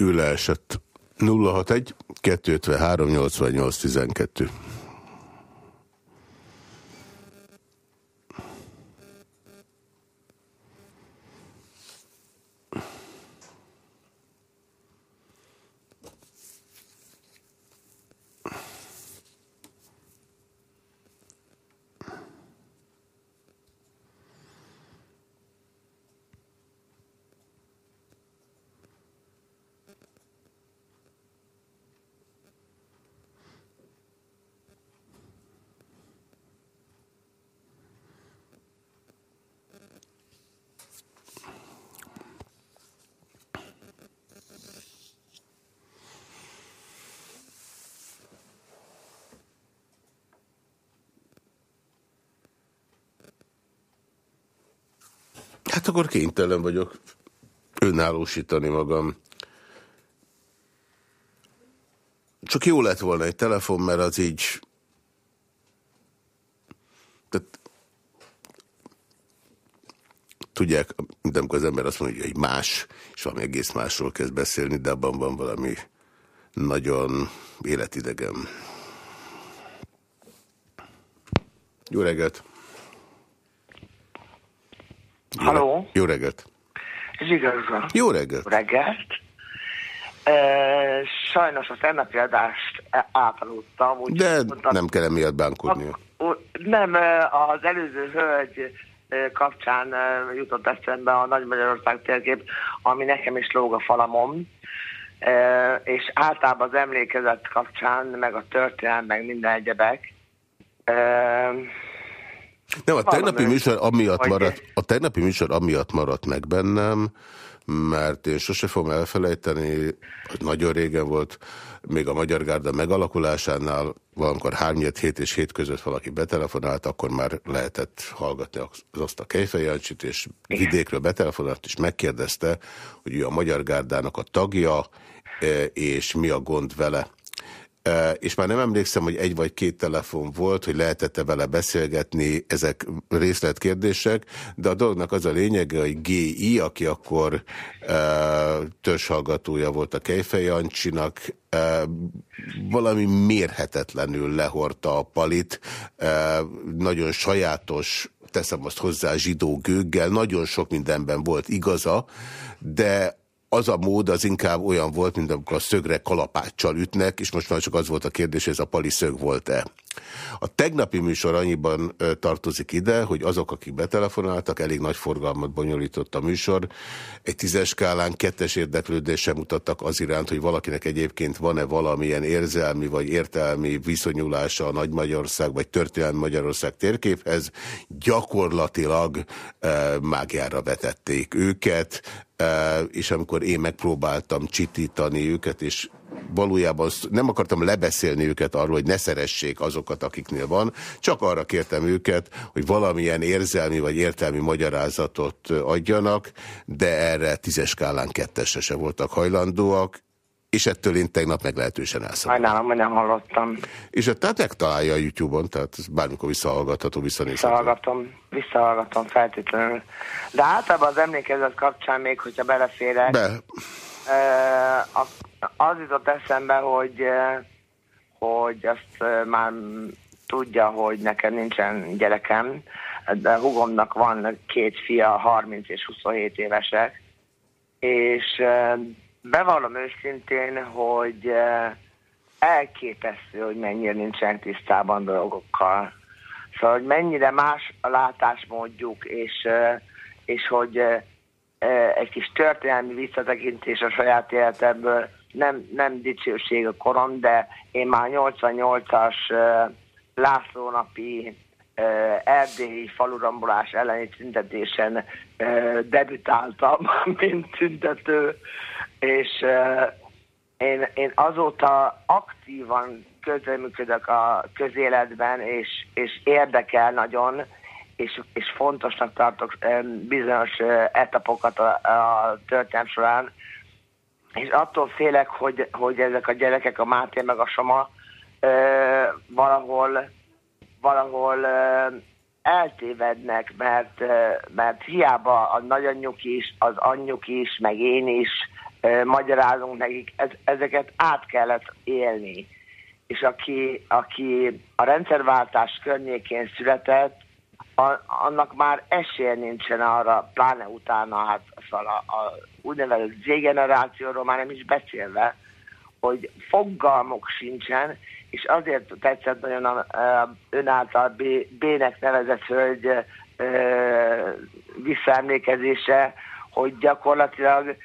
Ő leesett. 061 253 88 12. Hát akkor kénytelen vagyok önállósítani magam. Csak jó lett volna egy telefon, mert az így... Tehát... Tudják, mint amikor az ember azt mondja, hogy más, és valami egész másról kezd beszélni, de abban van valami nagyon életidegen. Jó reggelt! Halló? Jó reggelt! Zsigarza. Jó reggelt! Reggelt. E, sajnos a tegnapi adást átaludtam. úgy De mondtam, nem kell emiatt bánkodnia. Nem, az előző hölgy kapcsán jutott eszembe a Nagy Magyarország térkép, ami nekem is lóg a falamon. És általában az emlékezet kapcsán, meg a történelem, meg minden egyebek. Nem, a tegnapi műsor amiatt maradt, a tegnapi műsor amiatt maradt meg bennem, mert én sose fogom elfelejteni, hogy nagyon régen volt, még a Magyar Gárda megalakulásánál valamikor 3 hét és 7 között valaki betelefonált, akkor már lehetett hallgatni az azt a Kejfejancsit, és vidékről betelefonált, és megkérdezte, hogy ő a Magyar Gárdának a tagja, és mi a gond vele és már nem emlékszem, hogy egy vagy két telefon volt, hogy lehetette vele beszélgetni, ezek részletkérdések, de a dolognak az a lényege, hogy GI, aki akkor törzshallgatója volt a Kejfej Jancsinak, valami mérhetetlenül lehorta a palit, nagyon sajátos, teszem azt hozzá zsidó gőggel, nagyon sok mindenben volt igaza, de az a mód az inkább olyan volt, mint amikor a szögre kalapáccsal ütnek, és most már csak az volt a kérdés, hogy ez a pali szög volt-e. A tegnapi műsor annyiban tartozik ide, hogy azok, akik betelefonáltak, elég nagy forgalmat bonyolított a műsor. Egy tízes skálán kettes érdeklődésre mutattak az iránt, hogy valakinek egyébként van-e valamilyen érzelmi vagy értelmi viszonyulása a Nagy Magyarország vagy történelmi Magyarország térképhez. Gyakorlatilag e, mágiára vetették őket, és amikor én megpróbáltam csitítani őket, és valójában nem akartam lebeszélni őket arról, hogy ne szeressék azokat, akiknél van, csak arra kértem őket, hogy valamilyen érzelmi vagy értelmi magyarázatot adjanak, de erre tízes skálán kettesre se voltak hajlandóak, és ettől én tegnap meglehetősen elszabadultam. Sajnálom, hogy nem hallottam. És a tehát megtalálja a YouTube-on, tehát bármikor visszahallgatható, visszanézhető. Visszahallgatom, visszahallgatom feltétlenül. De általában az emlékezet kapcsán még, hogyha beleférek, Be. Az jutott eszembe, hogy, hogy azt már tudja, hogy nekem nincsen gyerekem, de hugomnak van két fia, 30 és 27 évesek, és bevallom őszintén, hogy elképesztő, hogy mennyire nincsenek tisztában dolgokkal. Szóval, hogy mennyire más a látásmódjuk, és, és hogy egy kis történelmi visszatekintés a saját életemből. Nem, nem dicsőség a korom, de én már 88-as László napi erdélyi falurambolás elleni tüntetésen debütáltam, (laughs) mint tüntető, és én, én azóta aktívan közreműködök a közéletben, és, és érdekel nagyon, és, és fontosnak tartok bizonyos etapokat a, a történelm során, és attól félek, hogy, hogy ezek a gyerekek, a Máté meg a Soma valahol, valahol eltévednek, mert, mert hiába a nagyanyjuk is, az anyjuk is, meg én is magyarázunk nekik, ez, ezeket át kellett élni. És aki, aki a rendszerváltás környékén született, a, annak már esélye nincsen arra, pláne utána, hát szóval a, a úgynevezett Z-generációról már nem is beszélve, hogy fogalmok sincsen, és azért tetszett nagyon a, a ön által B-nek nevezett hölgy visszaemlékezése, hogy gyakorlatilag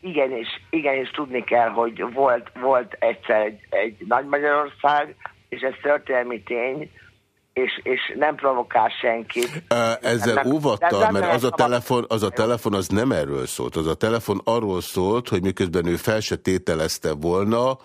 igenis, igenis tudni kell, hogy volt, volt egyszer egy, egy Nagy Magyarország, és ez történelmi tény, és, és nem provokál senkit. Ezzel nem, óvattal, mert az a, telefon, az a telefon az nem erről szólt. Az a telefon arról szólt, hogy miközben ő fel se tételezte volna,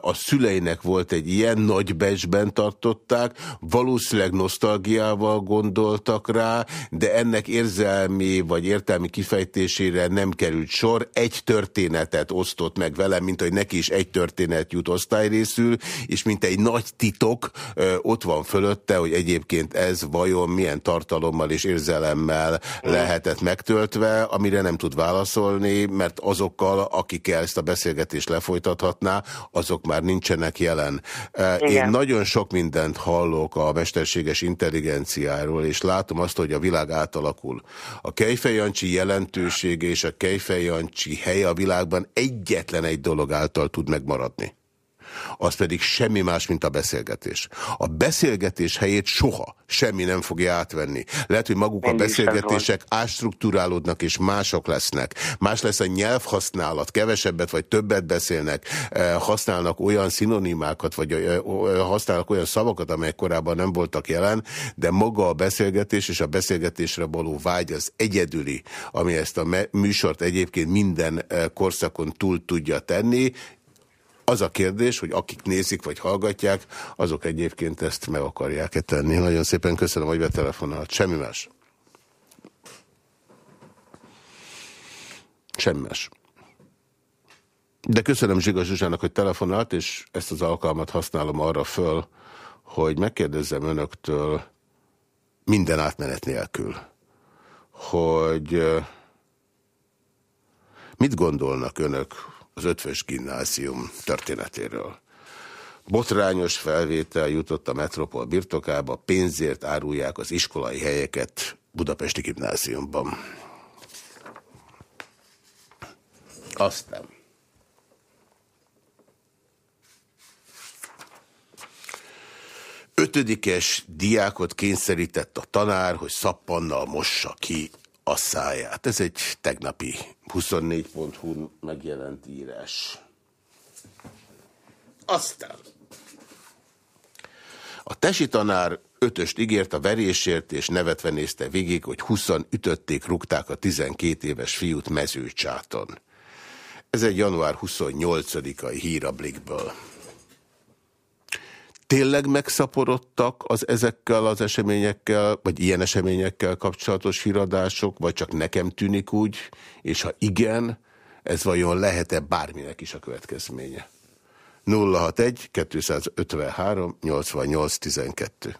a szüleinek volt egy ilyen nagy becsben tartották, valószínűleg nosztalgiával gondoltak rá, de ennek érzelmi vagy értelmi kifejtésére nem került sor. Egy történetet osztott meg velem, mint hogy neki is egy történet jut osztályrészül, és mint egy nagy titok ott van fölött, érte, hogy egyébként ez vajon milyen tartalommal és érzelemmel lehetett megtöltve, amire nem tud válaszolni, mert azokkal, akikkel ezt a beszélgetést lefolytathatná, azok már nincsenek jelen. Igen. Én nagyon sok mindent hallok a mesterséges intelligenciáról, és látom azt, hogy a világ átalakul. A Kejfejancsi jelentősége és a Kejfejancsi helye a világban egyetlen egy dolog által tud megmaradni az pedig semmi más, mint a beszélgetés. A beszélgetés helyét soha semmi nem fogja átvenni. Lehet, hogy maguk a beszélgetések ástruktúrálódnak és mások lesznek. Más lesz a nyelvhasználat, kevesebbet vagy többet beszélnek, eh, használnak olyan szinonimákat, vagy eh, eh, használnak olyan szavakat, amelyek korábban nem voltak jelen, de maga a beszélgetés és a beszélgetésre való vágy az egyedüli, ami ezt a műsort egyébként minden korszakon túl tudja tenni, Az a kérdés, hogy akik nézik vagy hallgatják, azok egyébként ezt meg akarják-e tenni. Nagyon szépen köszönöm, hogy betelefonált. Semmi más. Semmi más. De köszönöm Zsiga Zsuzsának, hogy telefonált, és ezt az alkalmat használom arra föl, hogy megkérdezzem önöktől minden átmenet nélkül, hogy mit gondolnak önök az ötvös gimnázium történetéről? Botrányos felvétel jutott a Metropol birtokába, pénzért árulják az iskolai helyeket Budapesti gimnáziumban. Aztán. Ötödikes diákot kényszerített a tanár, hogy szappannal mossa ki a száját. Ez egy tegnapi 24.hu megjelent írás. Aztán. A tesi tanár ötöst ígért a verésért, és nevetve nézte végig, hogy huszan ütötték, rúgták a 12 éves fiút mezőcsáton. Ez egy január 28-ai hír a Blikből tényleg megszaporodtak az ezekkel az eseményekkel, vagy ilyen eseményekkel kapcsolatos híradások, vagy csak nekem tűnik úgy, és ha igen, ez vajon lehet-e bárminek is a következménye? 061 253 88 12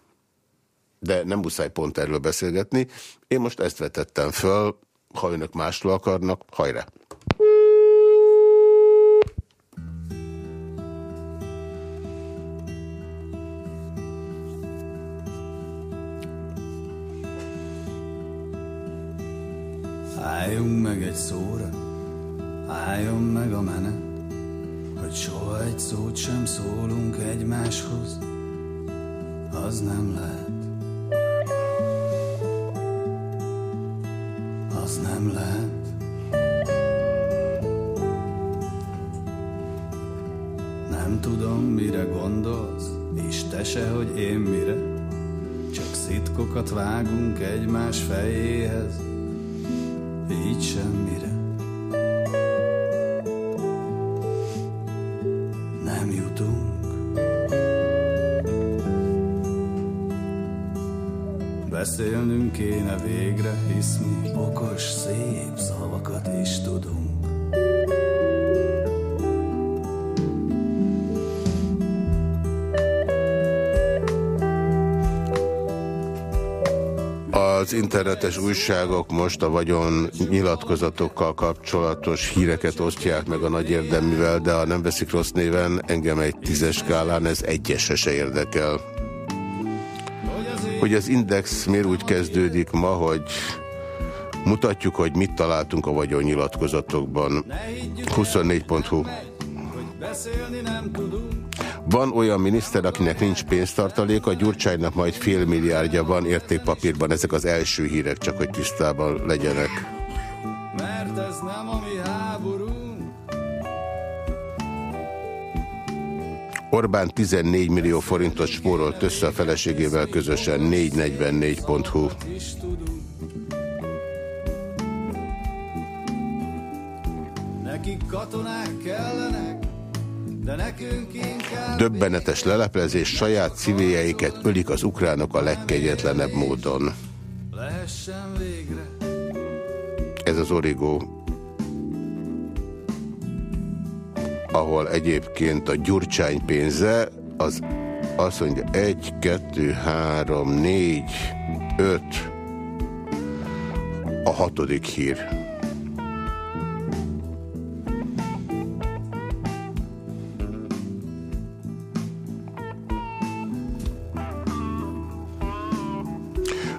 De nem muszáj pont erről beszélgetni. Én most ezt vetettem föl, ha önök másról akarnak, hajrá! Álljunk meg egy szóra, álljon meg a menet, hogy soha egy szót sem szólunk egymáshoz, az nem lehet. Az nem lehet. Nem tudom, mire gondolsz, és te se, hogy én mire, csak szitkokat vágunk egymás fejéhez, így Az internetes újságok most a vagyon nyilatkozatokkal kapcsolatos híreket osztják meg a nagy érdeművel, de ha nem veszik rossz néven, engem egy tízes skálán ez egyesre se érdekel. Hogy az Index miért úgy kezdődik ma, hogy mutatjuk, hogy mit találtunk a vagyon nyilatkozatokban. 24.hu van olyan miniszter, akinek nincs pénztartalék, a Gyurcsánynak majd fél milliárdja van értékpapírban. Ezek az első hírek, csak hogy tisztában legyenek. Mert ez nem a mi háborunk. Orbán 14 millió forintot spórolt össze a feleségével közösen 444.hu. Nekik katonák kellenek, Döbbenetes leleplezés, saját civéjeiket ölik az ukránok a legkegyetlenebb módon. Ez az origó, ahol egyébként a gyurcsány pénze az azt mondja 1, 2, 3, 4, 5, a hatodik hír.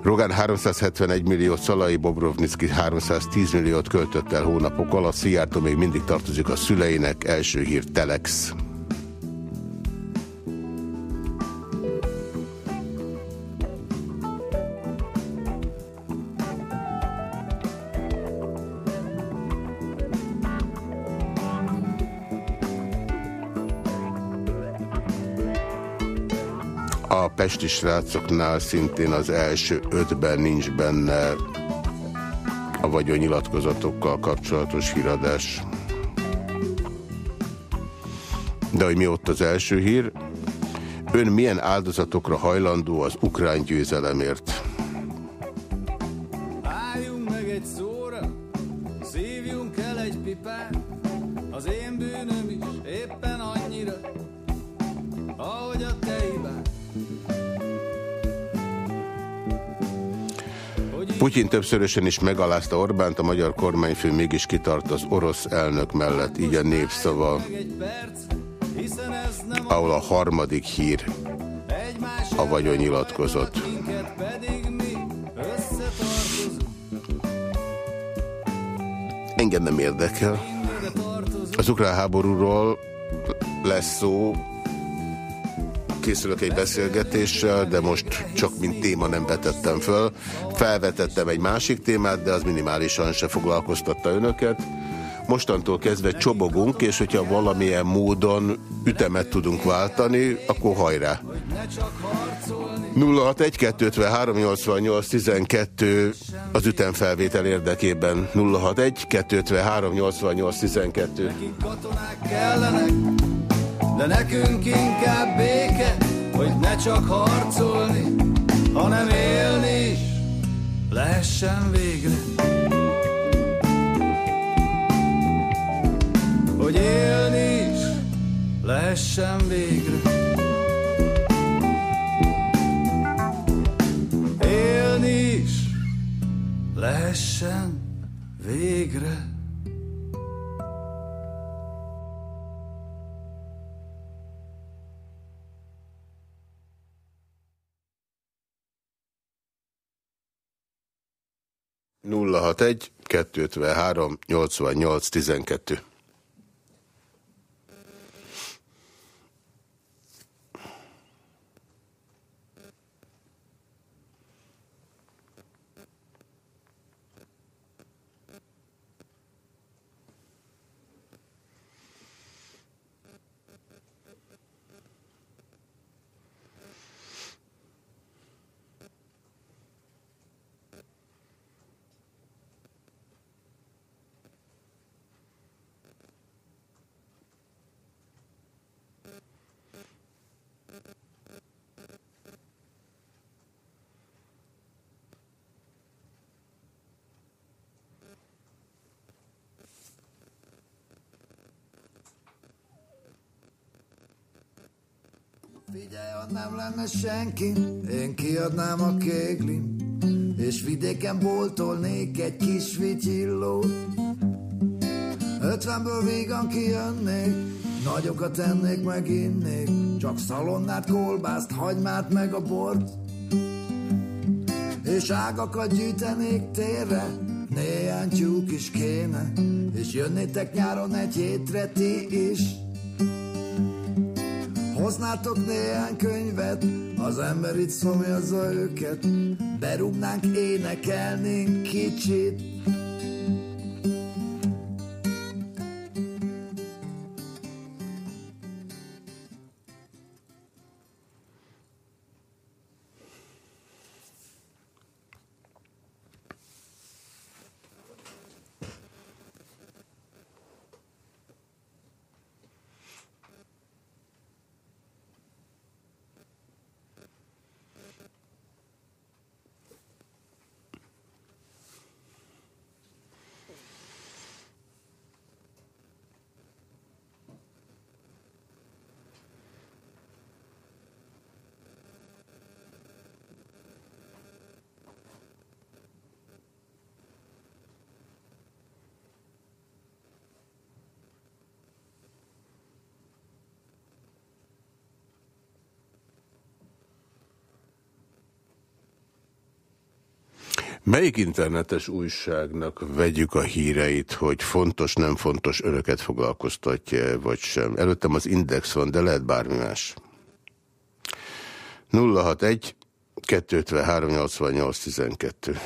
Rogán 371 millió, Szalai Bobrovnicki 310 milliót költött el hónapok alatt, Szijjártó még mindig tartozik a szüleinek, első hír Telex. Pesti srácoknál szintén az első ötben nincs benne a vagyonnyilatkozatokkal kapcsolatos híradás. De hogy mi ott az első hír? Ön milyen áldozatokra hajlandó az ukrán győzelemért? Putyin többszörösen is megalázta Orbánt, a magyar kormányfő mégis kitart az orosz elnök mellett, így a népszava, ahol a harmadik hír a vagyon nyilatkozott. Engem nem érdekel. Az ukrán háborúról lesz szó, készülök egy beszélgetéssel, de most csak mint téma nem vetettem föl. Felvetettem egy másik témát, de az minimálisan se foglalkoztatta önöket. Mostantól kezdve csobogunk, és hogyha valamilyen módon ütemet tudunk váltani, akkor hajrá! 061-253-88-12 az ütemfelvétel érdekében. 061-253-88-12. Katonák kellenek, de nekünk inkább béke, hogy ne csak harcolni, hanem élni is lehessen végre. Hogy élni is lehessen végre. Élni is lehessen végre. Nulla hat egy 253 88 12. lenne senki, én kiadnám a kéglim, és vidéken boltolnék egy kis vityillót. Ötvenből vígan kijönnék, nagyokat ennék, meg innék, csak szalonnát, kolbászt, hagymát, meg a bort. És ágakat gyűjtenék térre, néhány tyúk is kéne, és jönnétek nyáron egy hétre ti is. Hoznátok néhány könyvet, az ember itt szomjazza őket, berúgnánk, énekelnénk kicsit. Melyik internetes újságnak vegyük a híreit, hogy fontos, nem fontos, önöket foglalkoztatja, vagy sem? Előttem az Index van, de lehet bármi más. 061 253 88 12.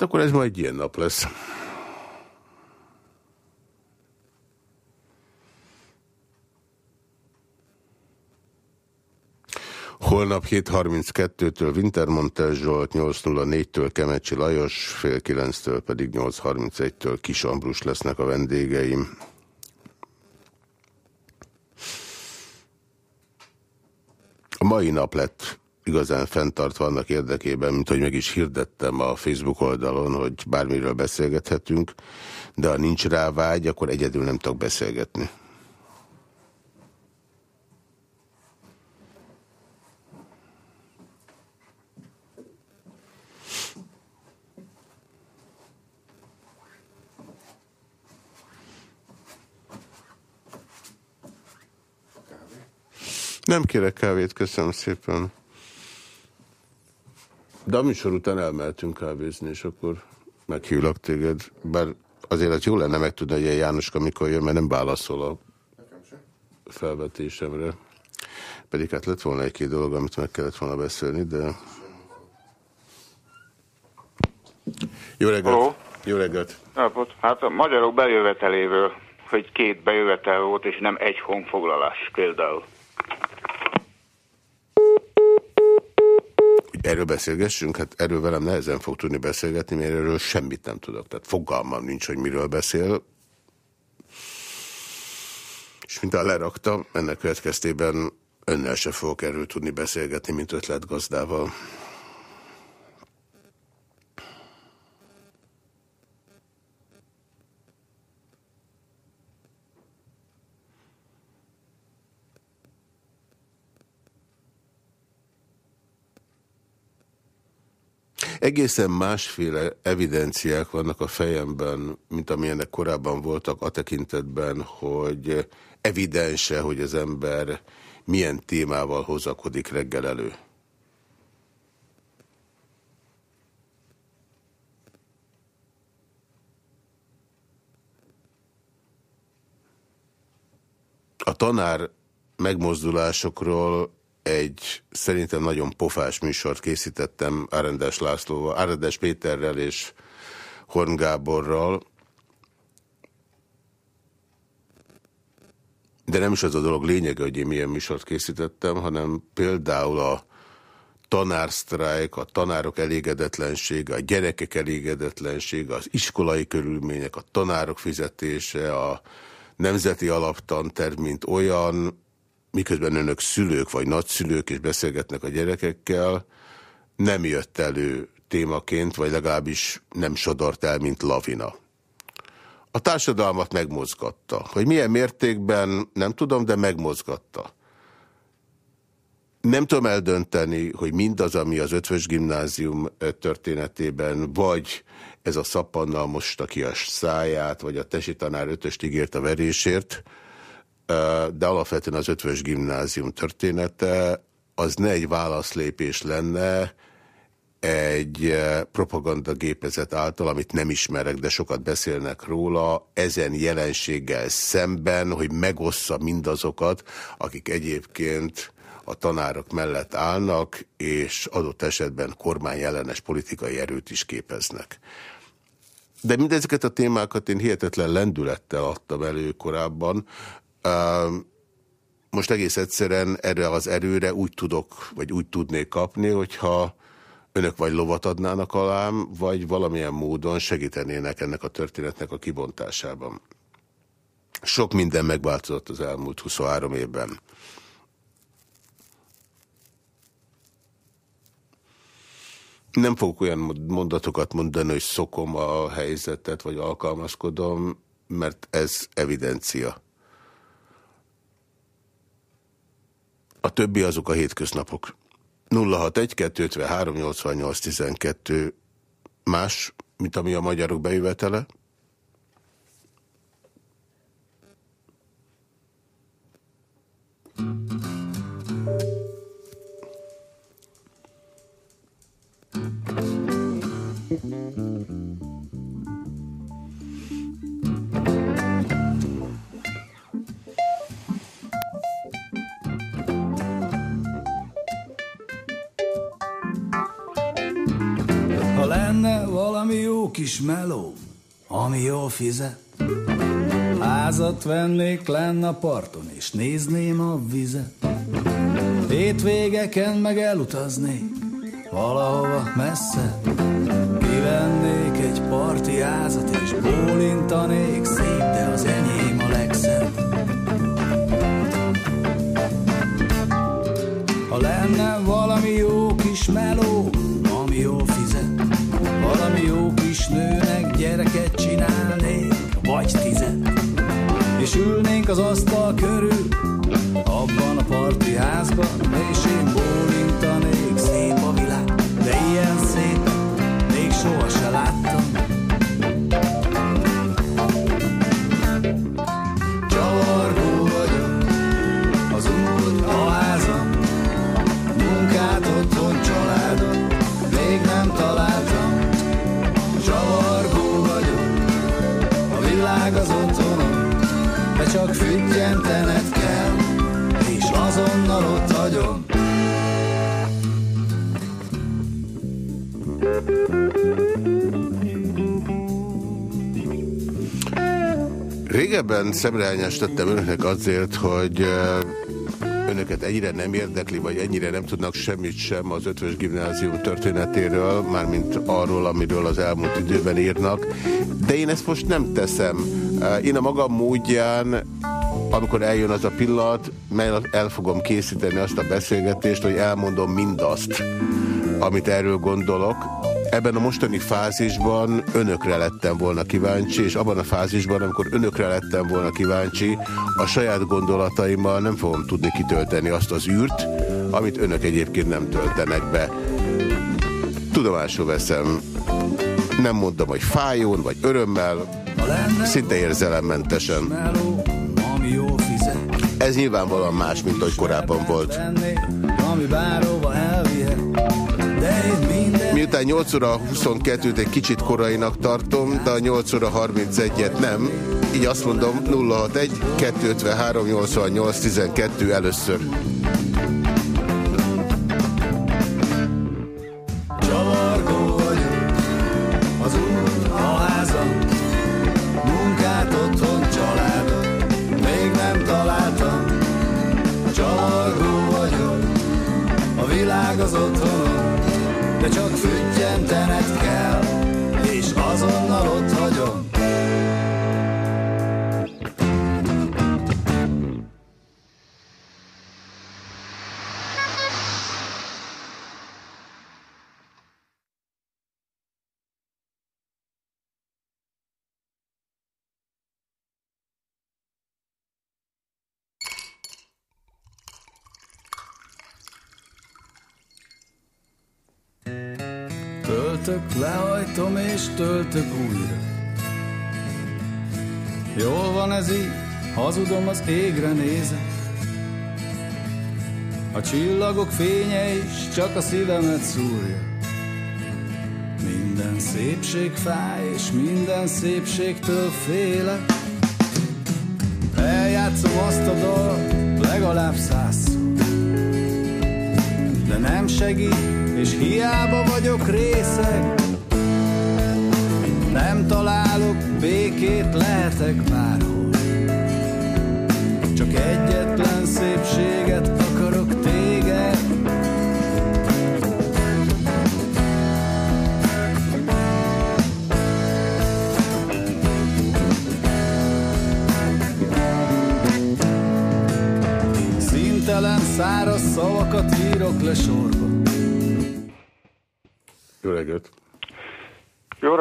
Hát akkor ez majd ilyen nap lesz. Holnap 7.32-től Wintermontel Zsolt, 8.04-től Kemecsi Lajos, fél 9-től pedig 8.31-től Kis Ambrus lesznek a vendégeim. A mai nap lett igazán fenntartva annak érdekében, mint hogy meg is hirdettem a Facebook oldalon, hogy bármiről beszélgethetünk, de ha nincs rá vágy, akkor egyedül nem tudok beszélgetni. Nem kérek kávét, köszönöm szépen. De a műsor után elmeltünk kávézni, és akkor meghívlak téged. Bár azért az jó lenne megtudni, hogy a Jánoska mikor jön, mert nem válaszol a felvetésemre. Pedig hát lett volna egy-két dolog, amit meg kellett volna beszélni, de... Jó reggelt! Hello. Jó reggelt! Hát a magyarok bejöveteléről, hogy két bejövetel volt, és nem egy honfoglalás például. Erről beszélgessünk, hát erről velem nehezen fog tudni beszélgetni, mert erről semmit nem tudok. Tehát fogalmam nincs, hogy miről beszél. És mint a lerakta, ennek következtében önnel se fogok erről tudni beszélgetni, mint ötletgazdával. Egészen másféle evidenciák vannak a fejemben, mint amilyenek korábban voltak a tekintetben, hogy evidense, hogy az ember milyen témával hozakodik reggel elő. A tanár megmozdulásokról egy szerintem nagyon pofás műsort készítettem Árendes Lászlóval, Árendes Péterrel és Horn Gáborral. De nem is az a dolog lényege, hogy én milyen műsort készítettem, hanem például a tanársztrájk, a tanárok elégedetlensége, a gyerekek elégedetlensége, az iskolai körülmények, a tanárok fizetése, a nemzeti alaptanterv, mint olyan, miközben önök szülők vagy nagyszülők és beszélgetnek a gyerekekkel, nem jött elő témaként, vagy legalábbis nem sodort el, mint lavina. A társadalmat megmozgatta. Hogy milyen mértékben, nem tudom, de megmozgatta. Nem tudom eldönteni, hogy mindaz, ami az ötvös gimnázium történetében, vagy ez a szappannal mosta ki a száját, vagy a tesi tanár ötöst ígért a verésért, de alapvetően az ötvös gimnázium története az ne egy válaszlépés lenne egy propagandagépezet által, amit nem ismerek, de sokat beszélnek róla, ezen jelenséggel szemben, hogy megossza mindazokat, akik egyébként a tanárok mellett állnak, és adott esetben kormányellenes politikai erőt is képeznek. De mindezeket a témákat én hihetetlen lendülettel adtam elő korábban, most egész egyszerűen erre az erőre úgy tudok, vagy úgy tudnék kapni, hogyha önök vagy lovat adnának alám, vagy valamilyen módon segítenének ennek a történetnek a kibontásában. Sok minden megváltozott az elmúlt 23 évben. Nem fogok olyan mondatokat mondani, hogy szokom a helyzetet, vagy alkalmazkodom, mert ez evidencia. A többi azok a hétköznapok. 061 253 88 12 más, mint ami a magyarok bejövetele. Thank you. Lenne valami jó kis meló, ami jól fizet. Házat vennék lenn a parton, és nézném a vizet. Hétvégeken meg elutaznék, valahova messze. Kivennék egy parti házat, és bólintanék, szép, de az enyém a legszebb. Ha lenne valami jó kis meló, ami fizet, valami jó kis nőnek gyereket csinálnék, vagy tizet. És ülnénk az asztal körül, abban a parti házban, és én csak függyentened kell, és azonnal ott hagyom. Régebben szemrehányást tettem önöknek azért, hogy önöket ennyire nem érdekli, vagy ennyire nem tudnak semmit sem az ötvös gimnázium történetéről, mármint arról, amiről az elmúlt időben írnak. De én ezt most nem teszem. Én a magam módján, amikor eljön az a pillanat, mert el fogom készíteni azt a beszélgetést, hogy elmondom mindazt, amit erről gondolok. Ebben a mostani fázisban önökre lettem volna kíváncsi, és abban a fázisban, amikor önökre lettem volna kíváncsi, a saját gondolataimmal nem fogom tudni kitölteni azt az űrt, amit önök egyébként nem töltenek be. Tudomásul veszem. Nem mondom, hogy fájón, vagy örömmel, szinte érzelemmentesen. Ez nyilvánvalóan más, mint ahogy korábban volt. Miután 8 óra 22-t egy kicsit korainak tartom, de a 8 óra 31-et nem, így azt mondom 061 253 88 12 először. Lehajtom és töltök újra. Jól van ez így, hazudom az égre nézek. A csillagok fénye is csak a szívemet szúrja. Minden szépség fáj, és minden szépségtől félek. Eljátszom azt a dalt legalább százszor. De nem segít, és hiába vagyok részeg. Nem találok békét, lehetek bárhol. Csak egyetlen szépséget akarok téged. Szintelen száraz szavakat írok le sorba. Jó reggelt!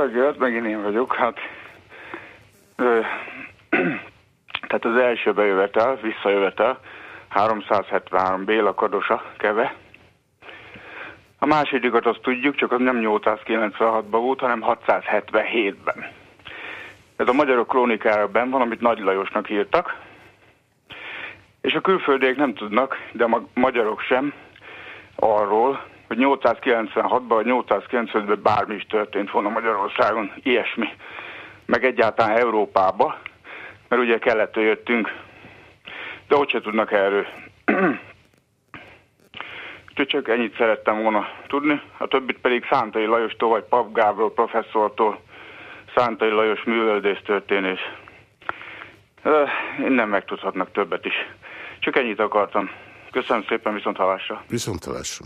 Reggelt, megint én vagyok. Hát, ö, (clears throat) tehát az első bejövetel, visszajövetel, 373 Béla Kadosa, Keve. A másodikat azt tudjuk, csak az nem 896-ban volt, hanem 677-ben. Ez a Magyarok krónikára benn van, amit Nagy Lajosnak írtak. És a külföldiek nem tudnak, de a magyarok sem arról, hogy 896-ban vagy 895-ben bármi is történt volna Magyarországon, ilyesmi. Meg egyáltalán Európába, mert ugye kelettől jöttünk, de ott se tudnak erről. (clears throat) Úgyhogy csak ennyit szerettem volna tudni, a többit pedig Szántai Lajostól vagy Pap Gábor professzortól Szántai Lajos műveldész történés. Innen megtudhatnak többet is. Csak ennyit akartam. Köszönöm szépen, viszont halásra. Viszont halásra.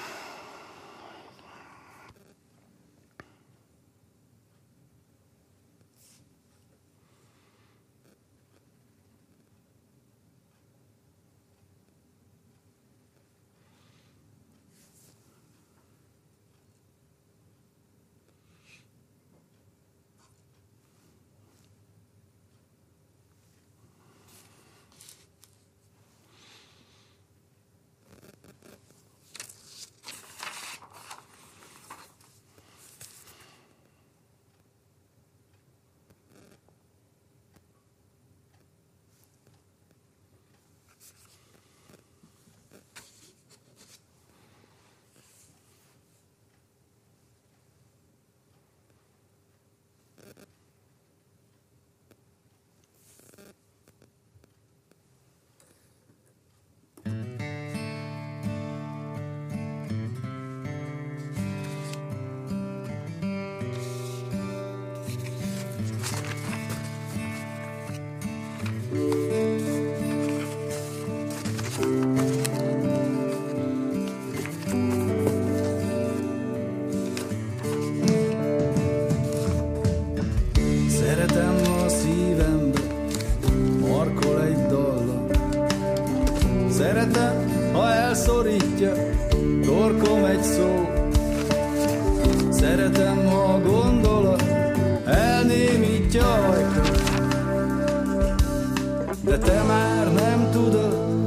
Szeretem, ha a gondolat elnémítja ajkat De te már nem tudod,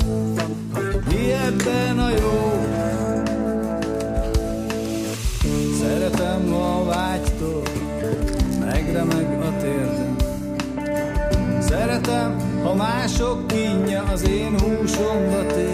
mi ebben a jó. Szeretem, ha a vágytól megremeg a térdem Szeretem, ha mások kínja az én húsomra tér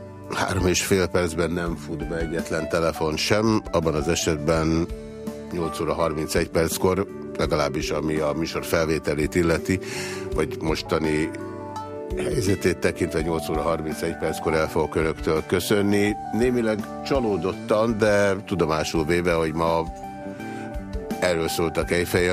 három és fél percben nem fut be egyetlen telefon sem, abban az esetben 8 óra 31 perckor, legalábbis ami a műsor felvételét illeti, vagy mostani helyzetét tekintve 8 óra 31 perckor el fogok önöktől köszönni. Némileg csalódottan, de tudomásul véve, hogy ma erről szólt a Kejfej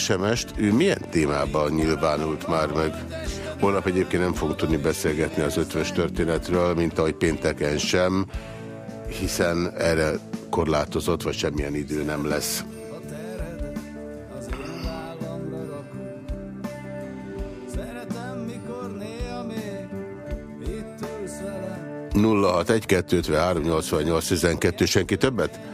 SMS-t, ő milyen témában nyilvánult már meg? Holnap egyébként nem fogunk tudni beszélgetni az ötvös történetről, mint ahogy pénteken sem, hiszen erre korlátozott, vagy semmilyen idő nem lesz. nulla hat egy tizenkettő senki többet?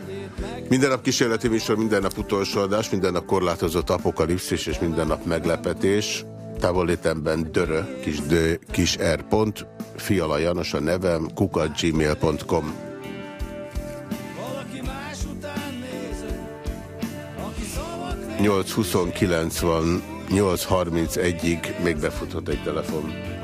Minden nap kísérleti műsor, minden nap utolsó adás, minden nap korlátozott apokalipszis és minden nap meglepetés. távollétemben dörö, kis, dö, kis r pont, Fiala Janos a nevem, kukat gmail.com. 829 van, 831-ig még befutott egy telefon.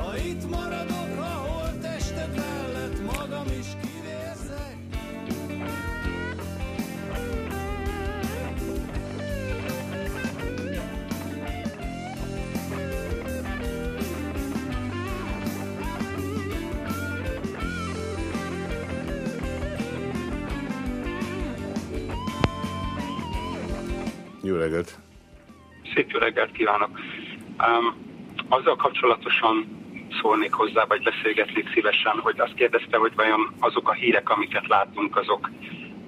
Jó reggelt! Szép jó reggelt kívánok! Um, azzal kapcsolatosan szólnék hozzá, vagy beszélgetnék szívesen, hogy azt kérdezte, hogy vajon azok a hírek, amiket látunk, azok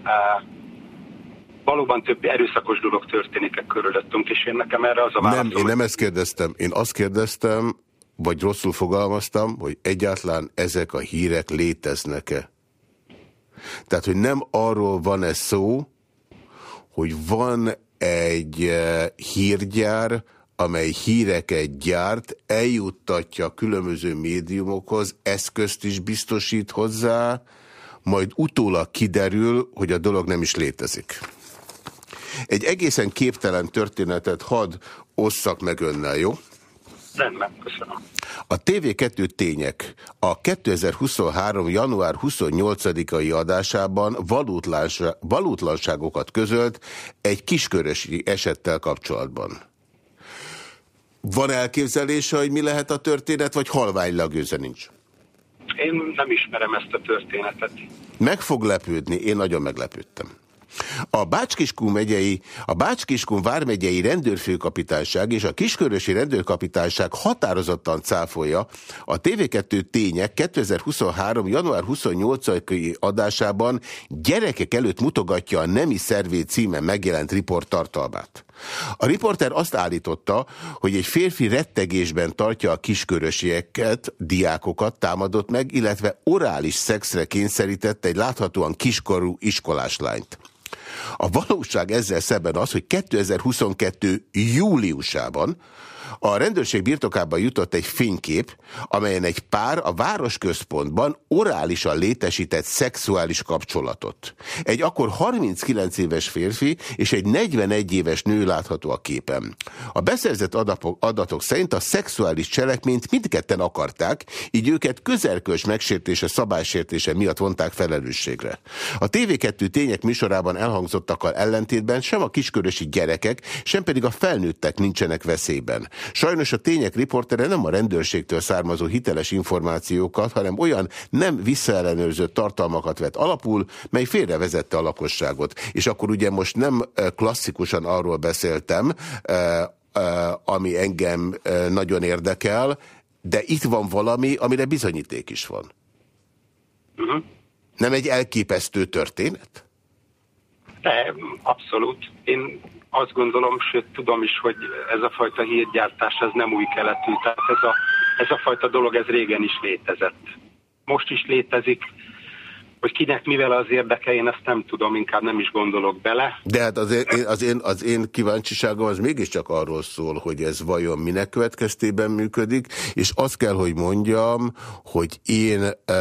uh, valóban több erőszakos dolog történik-e körülöttünk, és én nekem erre az a válaszom. Nem, én nem ezt kérdeztem. Én azt kérdeztem, vagy rosszul fogalmaztam, hogy egyáltalán ezek a hírek léteznek-e. Tehát, hogy nem arról van ez szó, hogy van egy eh, hírgyár, amely híreket gyárt, eljuttatja különböző médiumokhoz, eszközt is biztosít hozzá, majd utólag kiderül, hogy a dolog nem is létezik. Egy egészen képtelen történetet hadd osszak meg önnel, jó? Rendben, köszönöm. A TV2 tények a 2023. január 28-ai adásában valótlanságokat közölt egy kiskörösi esettel kapcsolatban. Van elképzelése, hogy mi lehet a történet, vagy halványlag őze nincs? Én nem ismerem ezt a történetet. Meg fog lepődni, én nagyon meglepődtem. A Bácskiskun megyei, a Bácskiskun vármegyei rendőrfőkapitányság és a Kiskörösi rendőrkapitányság határozottan cáfolja a TV2 tények 2023. január 28-ai adásában gyerekek előtt mutogatja a Nemi Szervé címen megjelent riport tartalmát. A riporter azt állította, hogy egy férfi rettegésben tartja a kiskörösieket, diákokat támadott meg, illetve orális szexre kényszerített egy láthatóan kiskorú iskolás lányt. A valóság ezzel szemben az, hogy 2022. júliusában a rendőrség birtokában jutott egy fénykép, amelyen egy pár a városközpontban orálisan létesített szexuális kapcsolatot. Egy akkor 39 éves férfi és egy 41 éves nő látható a képen. A beszerzett adatok, szerint a szexuális cselekményt mindketten akarták, így őket közelkös megsértése, szabálysértése miatt vonták felelősségre. A TV2 tények műsorában elhangzottakkal ellentétben sem a kiskörösi gyerekek, sem pedig a felnőttek nincsenek veszélyben. Sajnos a tények riportere nem a rendőrségtől származó hiteles információkat, hanem olyan nem visszaellenőrzött tartalmakat vett alapul, mely félrevezette a lakosságot. És akkor ugye most nem eh, klasszikusan arról beszéltem, eh, eh, ami engem nagyon érdekel, de itt van valami, amire bizonyíték is van. Uh -huh. Nem egy elképesztő történet? De, abszolút. Én azt gondolom, sőt tudom is, hogy ez a fajta hírgyártás ez nem új keletű, tehát ez a, ez a fajta dolog ez régen is létezett. Most is létezik, hogy kinek mivel az érdeke, én ezt nem tudom, inkább nem is gondolok bele. De hát az én, az én, az én kíváncsiságom az mégiscsak arról szól, hogy ez vajon minek következtében működik, és azt kell, hogy mondjam, hogy én e,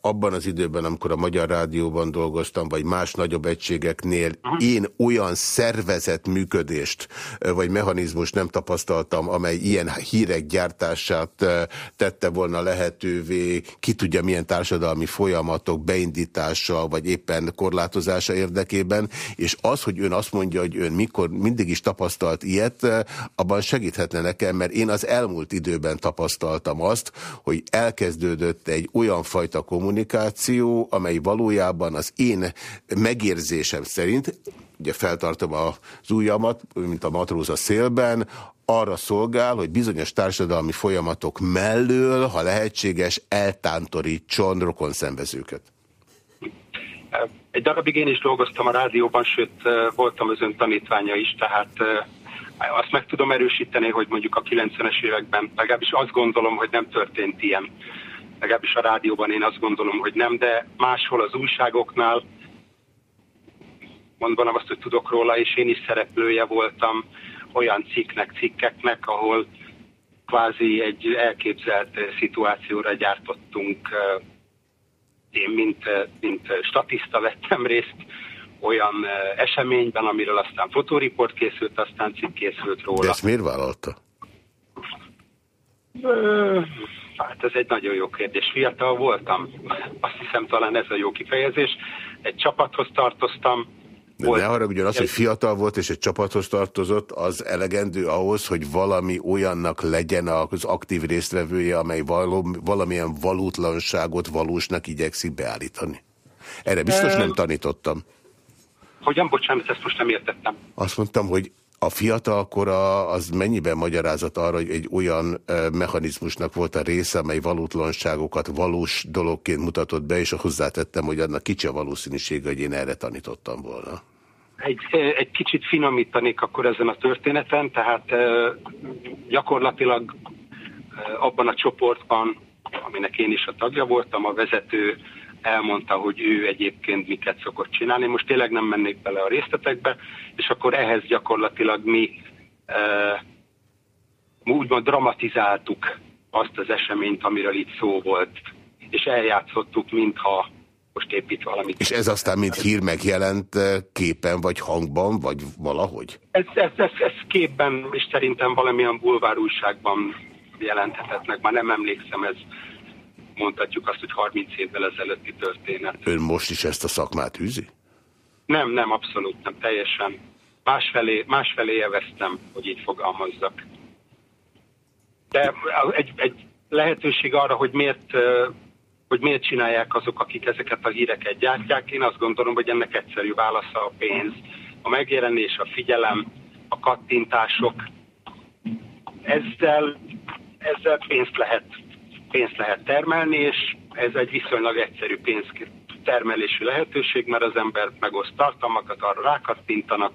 abban az időben, amikor a Magyar Rádióban dolgoztam, vagy más nagyobb egységeknél, -huh. én olyan szervezet működést, e, vagy mechanizmus nem tapasztaltam, amely ilyen hírek gyártását e, tette volna lehetővé, ki tudja milyen társadalmi folyamatok beindítása, megtisztítása, vagy éppen korlátozása érdekében, és az, hogy ön azt mondja, hogy ön mikor mindig is tapasztalt ilyet, abban segíthetne nekem, mert én az elmúlt időben tapasztaltam azt, hogy elkezdődött egy olyan fajta kommunikáció, amely valójában az én megérzésem szerint, ugye feltartom az ujjamat, mint a matróz a szélben, arra szolgál, hogy bizonyos társadalmi folyamatok mellől, ha lehetséges, eltántorítson rokonszenvezőket. Egy darabig én is dolgoztam a rádióban, sőt voltam az ön tanítványa is, tehát azt meg tudom erősíteni, hogy mondjuk a 90-es években, legalábbis azt gondolom, hogy nem történt ilyen. Legalábbis a rádióban én azt gondolom, hogy nem, de máshol az újságoknál, mondanom azt, hogy tudok róla, és én is szereplője voltam olyan cikknek, cikkeknek, ahol kvázi egy elképzelt szituációra gyártottunk. Én, mint, mint statiszta vettem részt olyan eseményben, amiről aztán fotóriport készült, aztán cikk készült róla. De ezt miért vállalta? Hát ez egy nagyon jó kérdés. Fiatal voltam. Azt hiszem talán ez a jó kifejezés. Egy csapathoz tartoztam, de ne arra ugyan az, hogy fiatal volt és egy csapathoz tartozott, az elegendő ahhoz, hogy valami olyannak legyen az aktív résztvevője, amely valamilyen valótlanságot valósnak igyekszik beállítani. Erre biztos nem tanítottam. Hogyan? Bocsánat, ezt most nem értettem. Azt mondtam, hogy a fiatalkora az mennyiben magyarázat arra, hogy egy olyan mechanizmusnak volt a része, amely valótlanságokat valós dologként mutatott be, és hozzátettem, hogy annak kicsi a valószínűsége, hogy én erre tanítottam volna. Egy, egy kicsit finomítanék akkor ezen a történeten, tehát gyakorlatilag abban a csoportban, aminek én is a tagja voltam, a vezető elmondta, hogy ő egyébként miket szokott csinálni. Most tényleg nem mennék bele a részletekbe, és akkor ehhez gyakorlatilag mi e, úgymond dramatizáltuk azt az eseményt, amiről itt szó volt, és eljátszottuk, mintha most épít valamit. És ez aztán mint hír megjelent e, képen, vagy hangban, vagy valahogy? Ez, ez, ez, ez képben, és szerintem valamilyen bulvárújságban jelenthetett meg, már nem emlékszem, ez mondhatjuk azt, hogy 30 évvel ezelőtti történet. Ön most is ezt a szakmát űzi? Nem, nem, abszolút nem, teljesen. Másfelé, másfelé eveztem, hogy így fogalmazzak. De egy, egy lehetőség arra, hogy miért, hogy miért csinálják azok, akik ezeket a híreket gyártják, én azt gondolom, hogy ennek egyszerű válasza a pénz. A megjelenés, a figyelem, a kattintások, ezzel, ezzel pénzt lehet pénzt lehet termelni, és ez egy viszonylag egyszerű pénztermelési lehetőség, mert az ember megoszt tartalmakat, arra rákattintanak,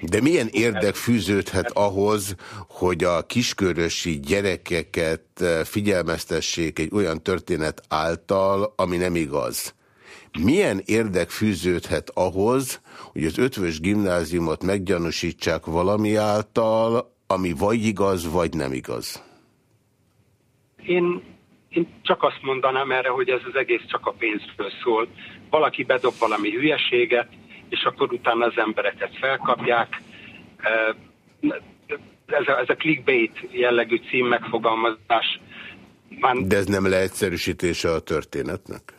de milyen érdek fűződhet ahhoz, hogy a kiskörösi gyerekeket figyelmeztessék egy olyan történet által, ami nem igaz? Milyen érdek fűződhet ahhoz, hogy az ötvös gimnáziumot meggyanúsítsák valami által, ami vagy igaz, vagy nem igaz? Én, én csak azt mondanám erre, hogy ez az egész csak a pénzről szól. Valaki bedob valami hülyeséget, és akkor utána az embereket felkapják. Ez a, ez a clickbait jellegű cím megfogalmazás. Már... De ez nem leegyszerűsítése a történetnek?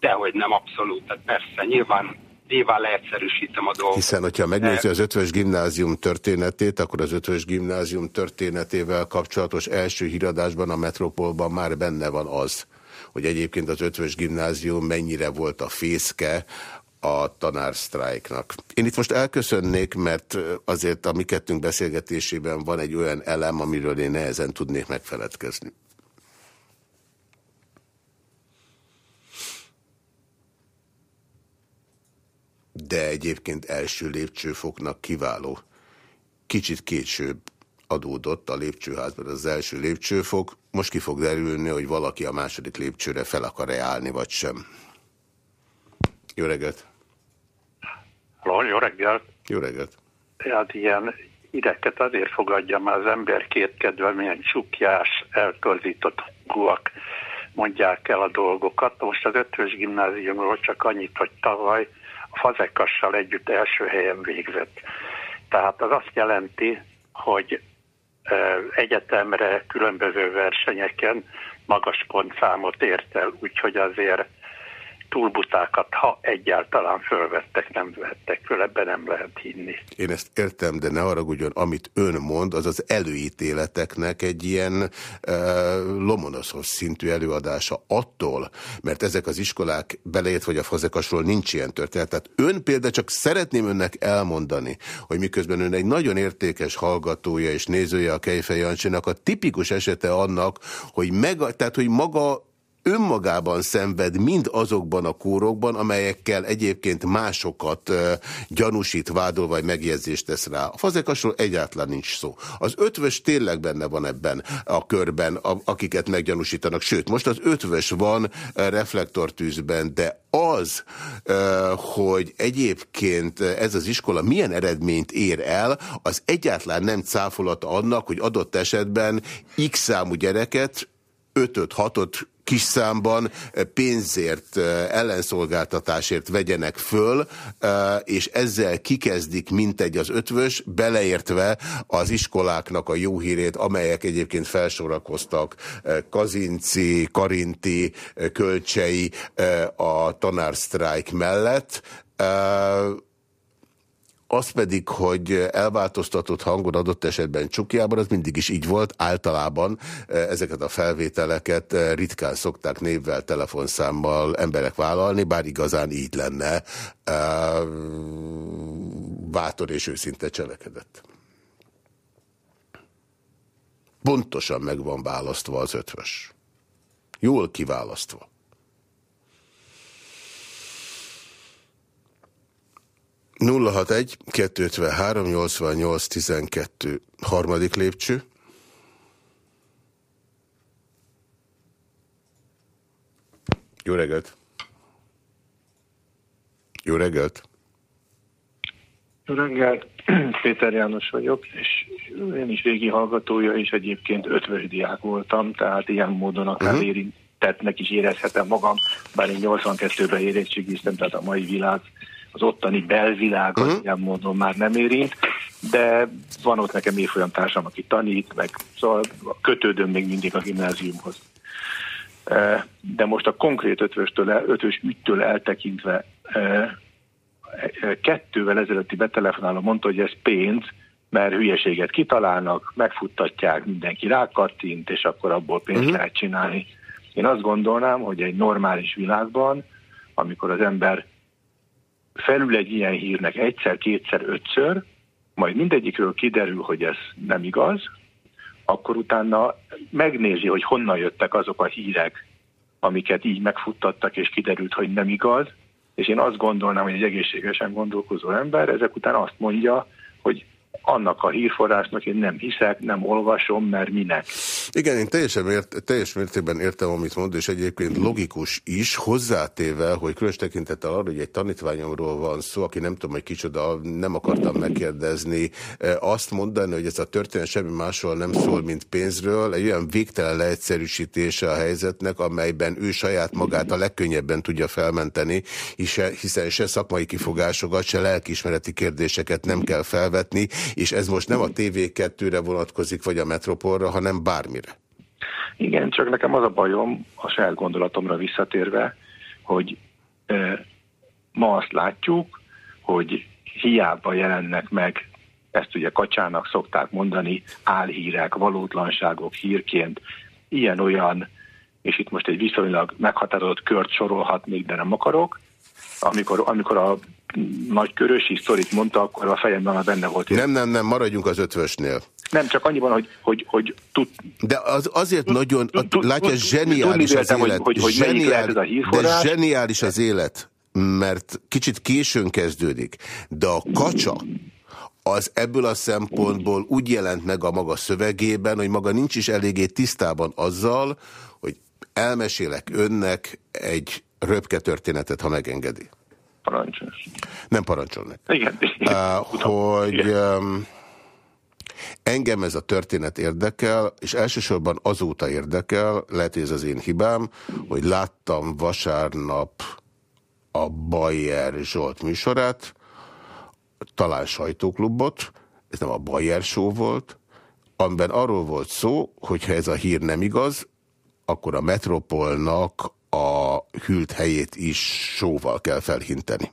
Dehogy nem, abszolút. Tehát persze, nyilván nyilván leegyszerűsítem a dolgot. Hiszen, hogyha megnézi az ötvös gimnázium történetét, akkor az ötvös gimnázium történetével kapcsolatos első híradásban a Metropolban már benne van az, hogy egyébként az ötvös gimnázium mennyire volt a fészke a tanársztrájknak. Én itt most elköszönnék, mert azért a mi kettünk beszélgetésében van egy olyan elem, amiről én nehezen tudnék megfeledkezni. de egyébként első lépcsőfoknak kiváló. Kicsit később adódott a lépcsőházban az első lépcsőfok, most ki fog derülni, hogy valaki a második lépcsőre fel akar-e állni, vagy sem. Jó reggelt! Halló, jó reggelt! Jó reggelt! Tehát ilyen ideket azért fogadja már az ember kétkedve, milyen csukjás, eltorzított hangúak mondják el a dolgokat. Most az ötvös gimnáziumról csak annyit, hogy tavaly fazekassal együtt első helyen végzett. Tehát az azt jelenti, hogy egyetemre különböző versenyeken magas pontszámot ért el, úgyhogy azért túlbutákat, ha egyáltalán fölvettek, nem vettek föl, ebben nem lehet hinni. Én ezt értem, de ne haragudjon, amit ön mond, az az előítéleteknek egy ilyen uh, lomonoszos szintű előadása attól, mert ezek az iskolák belejött, vagy a fazekasról nincs ilyen történet. Tehát ön például csak szeretném önnek elmondani, hogy miközben ön egy nagyon értékes hallgatója és nézője a Kejfej Jancsinak, a tipikus esete annak, hogy, meg, tehát, hogy maga önmagában szenved mind azokban a kórokban, amelyekkel egyébként másokat gyanúsít, vádol vagy megjegyzést tesz rá. A fazekasról egyáltalán nincs szó. Az ötvös tényleg benne van ebben a körben, akiket meggyanúsítanak. Sőt, most az ötvös van reflektortűzben, de az, hogy egyébként ez az iskola milyen eredményt ér el, az egyáltalán nem cáfolata annak, hogy adott esetben x számú gyereket, 5-6-ot kis számban eh, pénzért, eh, ellenszolgáltatásért vegyenek föl, eh, és ezzel kikezdik mintegy az ötvös, beleértve az iskoláknak a jó hírét, amelyek egyébként felsorakoztak Kazinci, Karinti, Kölcsei a tanársztrájk mellett. Az pedig, hogy elváltoztatott hangon adott esetben csukjában, az mindig is így volt. Általában eh, ezeket a felvételeket eh, ritkán szokták névvel, telefonszámmal emberek vállalni, bár igazán így lenne eh, bátor és őszinte cselekedett. Pontosan meg van választva az ötvös. Jól kiválasztva. 061 253 88 12 harmadik lépcső. Jó reggelt! Jó reggelt! Jó reggelt! (clears throat) Péter János vagyok, és én is régi hallgatója, és egyébként ötvös diák voltam, tehát ilyen módon akár uh-huh. érintettnek is érezhetem magam, bár én 82-ben érettségiztem, tehát a mai világ az ottani belvilágot uh-huh. ilyen módon már nem érint, de van ott nekem évfolyam társam, aki tanít, meg szóval kötődöm még mindig a gimnáziumhoz. E, de most a konkrét ötvöstől, ötvös ügytől eltekintve e, e, kettővel ezelőtti betelefonáló mondta, hogy ez pénz, mert hülyeséget kitalálnak, megfuttatják, mindenki rákattint, és akkor abból pénzt uh-huh. lehet csinálni. Én azt gondolnám, hogy egy normális világban, amikor az ember felül egy ilyen hírnek egyszer, kétszer, ötször, majd mindegyikről kiderül, hogy ez nem igaz, akkor utána megnézi, hogy honnan jöttek azok a hírek, amiket így megfuttattak, és kiderült, hogy nem igaz, és én azt gondolnám, hogy egy egészségesen gondolkozó ember ezek után azt mondja, annak a hírforrásnak én nem hiszek, nem olvasom, mert minek. Igen, én teljesen ért, teljes mértékben értem, amit mond, és egyébként logikus is, hozzátéve, hogy különös tekintettel arra, hogy egy tanítványomról van szó, aki nem tudom, hogy kicsoda, nem akartam megkérdezni, e, azt mondani, hogy ez a történet semmi másról nem szól, mint pénzről, egy olyan végtelen leegyszerűsítése a helyzetnek, amelyben ő saját magát a legkönnyebben tudja felmenteni, hiszen se szakmai kifogásokat, se lelkismereti kérdéseket nem kell felvetni, és ez most nem a TV2-re vonatkozik, vagy a Metropolra, hanem bármire. Igen, csak nekem az a bajom, a saját gondolatomra visszatérve, hogy e, ma azt látjuk, hogy hiába jelennek meg, ezt ugye kacsának szokták mondani, álhírek, valótlanságok hírként, ilyen-olyan, és itt most egy viszonylag meghatározott kört sorolhatnék, de nem akarok, amikor, amikor a nagykörösi sztorit mondta, akkor a fejemben már benne volt. Nem, nem, nem, maradjunk az ötvösnél. Nem, csak annyiban, hogy, hogy, hogy tud... De az azért nagyon, látja, zseniális az élet. Hogy, hogy, Zseniál, de zseniális az élet, mert kicsit későn kezdődik. De a kacsa, az ebből a szempontból úgy jelent meg a maga szövegében, hogy maga nincs is eléggé tisztában azzal, hogy elmesélek önnek egy röpke történetet, ha megengedi. Parancsol. Nem parancsolnak. Igen. Uh, hogy um, engem ez a történet érdekel, és elsősorban azóta érdekel, lehet, hogy ez az én hibám, hogy láttam vasárnap a Bayer Zsolt műsorát, talán sajtóklubot, ez nem a Bayer show volt, amiben arról volt szó, hogyha ez a hír nem igaz, akkor a Metropolnak a hűlt helyét is sóval kell felhinteni.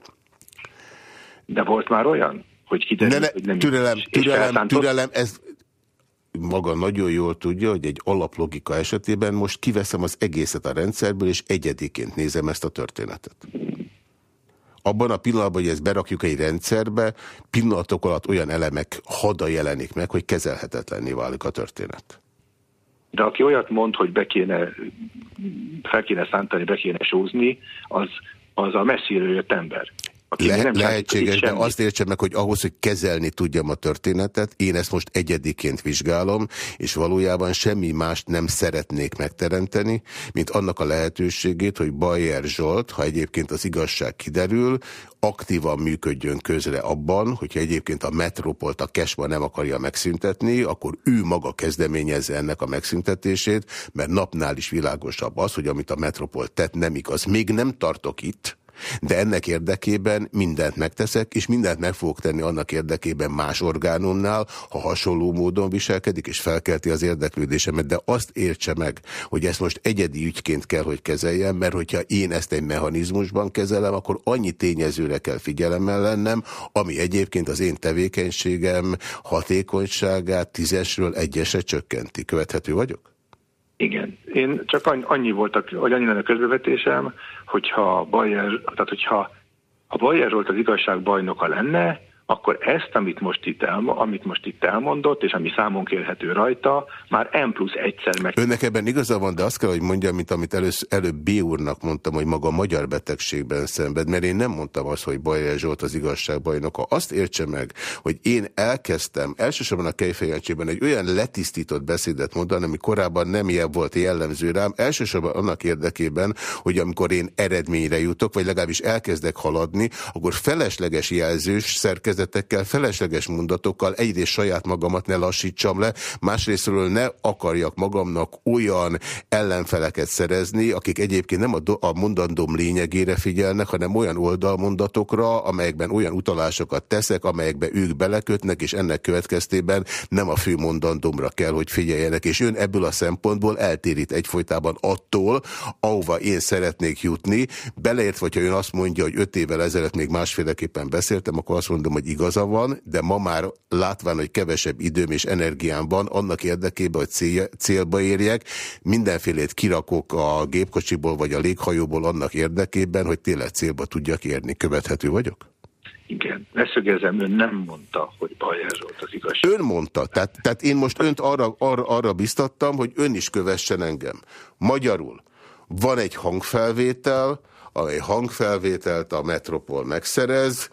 De volt már olyan, hogy kiderült, ne, ne, hogy nem türelem, is, türelem, türelem, ez maga nagyon jól tudja, hogy egy alaplogika esetében most kiveszem az egészet a rendszerből, és egyediként nézem ezt a történetet. Abban a pillanatban, hogy ezt berakjuk egy rendszerbe, pillanatok alatt olyan elemek hada jelenik meg, hogy kezelhetetlenné válik a történet. De aki olyat mond, hogy be kéne fel kéne szántani, be kéne sózni, az, az a messziről jött ember. Le, lehetséges, de azt értse meg, hogy ahhoz, hogy kezelni tudjam a történetet, én ezt most egyediként vizsgálom, és valójában semmi mást nem szeretnék megteremteni, mint annak a lehetőségét, hogy Bayer Zsolt, ha egyébként az igazság kiderül, aktívan működjön közre abban, hogyha egyébként a metropolt a Kesma nem akarja megszüntetni, akkor ő maga kezdeményezze ennek a megszüntetését, mert napnál is világosabb az, hogy amit a metropol tett nem igaz. Még nem tartok itt, de ennek érdekében mindent megteszek, és mindent meg fogok tenni annak érdekében más orgánumnál, ha hasonló módon viselkedik, és felkelti az érdeklődésemet. De azt értse meg, hogy ezt most egyedi ügyként kell, hogy kezeljem, mert hogyha én ezt egy mechanizmusban kezelem, akkor annyi tényezőre kell figyelemmel lennem, ami egyébként az én tevékenységem hatékonyságát tízesről egyesre csökkenti. Követhető vagyok? Igen. Én csak annyi volt, a, hogy annyi lenne a közbevetésem, hogyha Bayer, tehát hogyha a Bayer volt az igazság bajnoka lenne, akkor ezt, amit most, itt el, amit most itt elmondott, és ami számon kérhető rajta, már M plusz egyszer meg... Önnek ebben igaza van, de azt kell, hogy mondjam, mint amit elősz, előbb B úrnak mondtam, hogy maga magyar betegségben szenved, mert én nem mondtam azt, hogy Bajer Zsolt az igazságbajnoka. Azt értse meg, hogy én elkezdtem elsősorban a Kejfejancsében egy olyan letisztított beszédet mondani, ami korábban nem ilyen volt jellemző rám, elsősorban annak érdekében, hogy amikor én eredményre jutok, vagy legalábbis elkezdek haladni, akkor felesleges jelzős szerkezet szerkezetekkel, felesleges mondatokkal egyrészt saját magamat ne lassítsam le, másrésztről ne akarjak magamnak olyan ellenfeleket szerezni, akik egyébként nem a, a mondandóm lényegére figyelnek, hanem olyan oldalmondatokra, amelyekben olyan utalásokat teszek, amelyekben ők belekötnek, és ennek következtében nem a fő mondandómra kell, hogy figyeljenek. És ön ebből a szempontból eltérít egyfolytában attól, ahova én szeretnék jutni, beleért, hogyha ön azt mondja, hogy öt évvel ezelőtt még másféleképpen beszéltem, akkor azt mondom, hogy igaza van, de ma már látván, hogy kevesebb időm és energiám van, annak érdekében, hogy cél, célba érjek, mindenfélét kirakok a gépkocsiból vagy a léghajóból annak érdekében, hogy tényleg célba tudjak érni. Követhető vagyok? Igen, leszögezem, ön nem mondta, hogy Bajer volt az igazság. Ön mondta, tehát, tehát én most önt arra, arra, arra biztattam, hogy ön is kövessen engem. Magyarul van egy hangfelvétel, amely hangfelvételt a Metropol megszerez,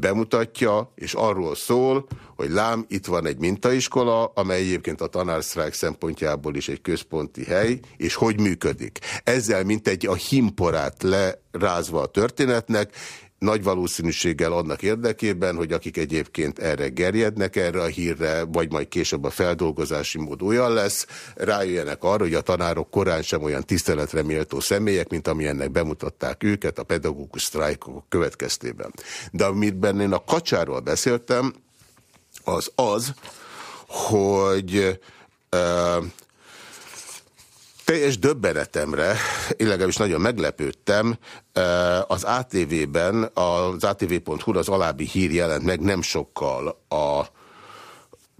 bemutatja, és arról szól, hogy lám, itt van egy mintaiskola, amely egyébként a tanársztrájk szempontjából is egy központi hely, és hogy működik. Ezzel mint egy a himporát lerázva a történetnek, nagy valószínűséggel annak érdekében, hogy akik egyébként erre gerjednek erre a hírre, vagy majd később a feldolgozási mód olyan lesz, rájöjjenek arra, hogy a tanárok korán sem olyan tiszteletre méltó személyek, mint amilyennek bemutatták őket a pedagógus sztrájkok következtében. De amit én a kacsáról beszéltem, az az, hogy uh, teljes döbbenetemre, illetve is nagyon meglepődtem, az ATV-ben, az ATV.hu az alábbi hír jelent meg nem sokkal a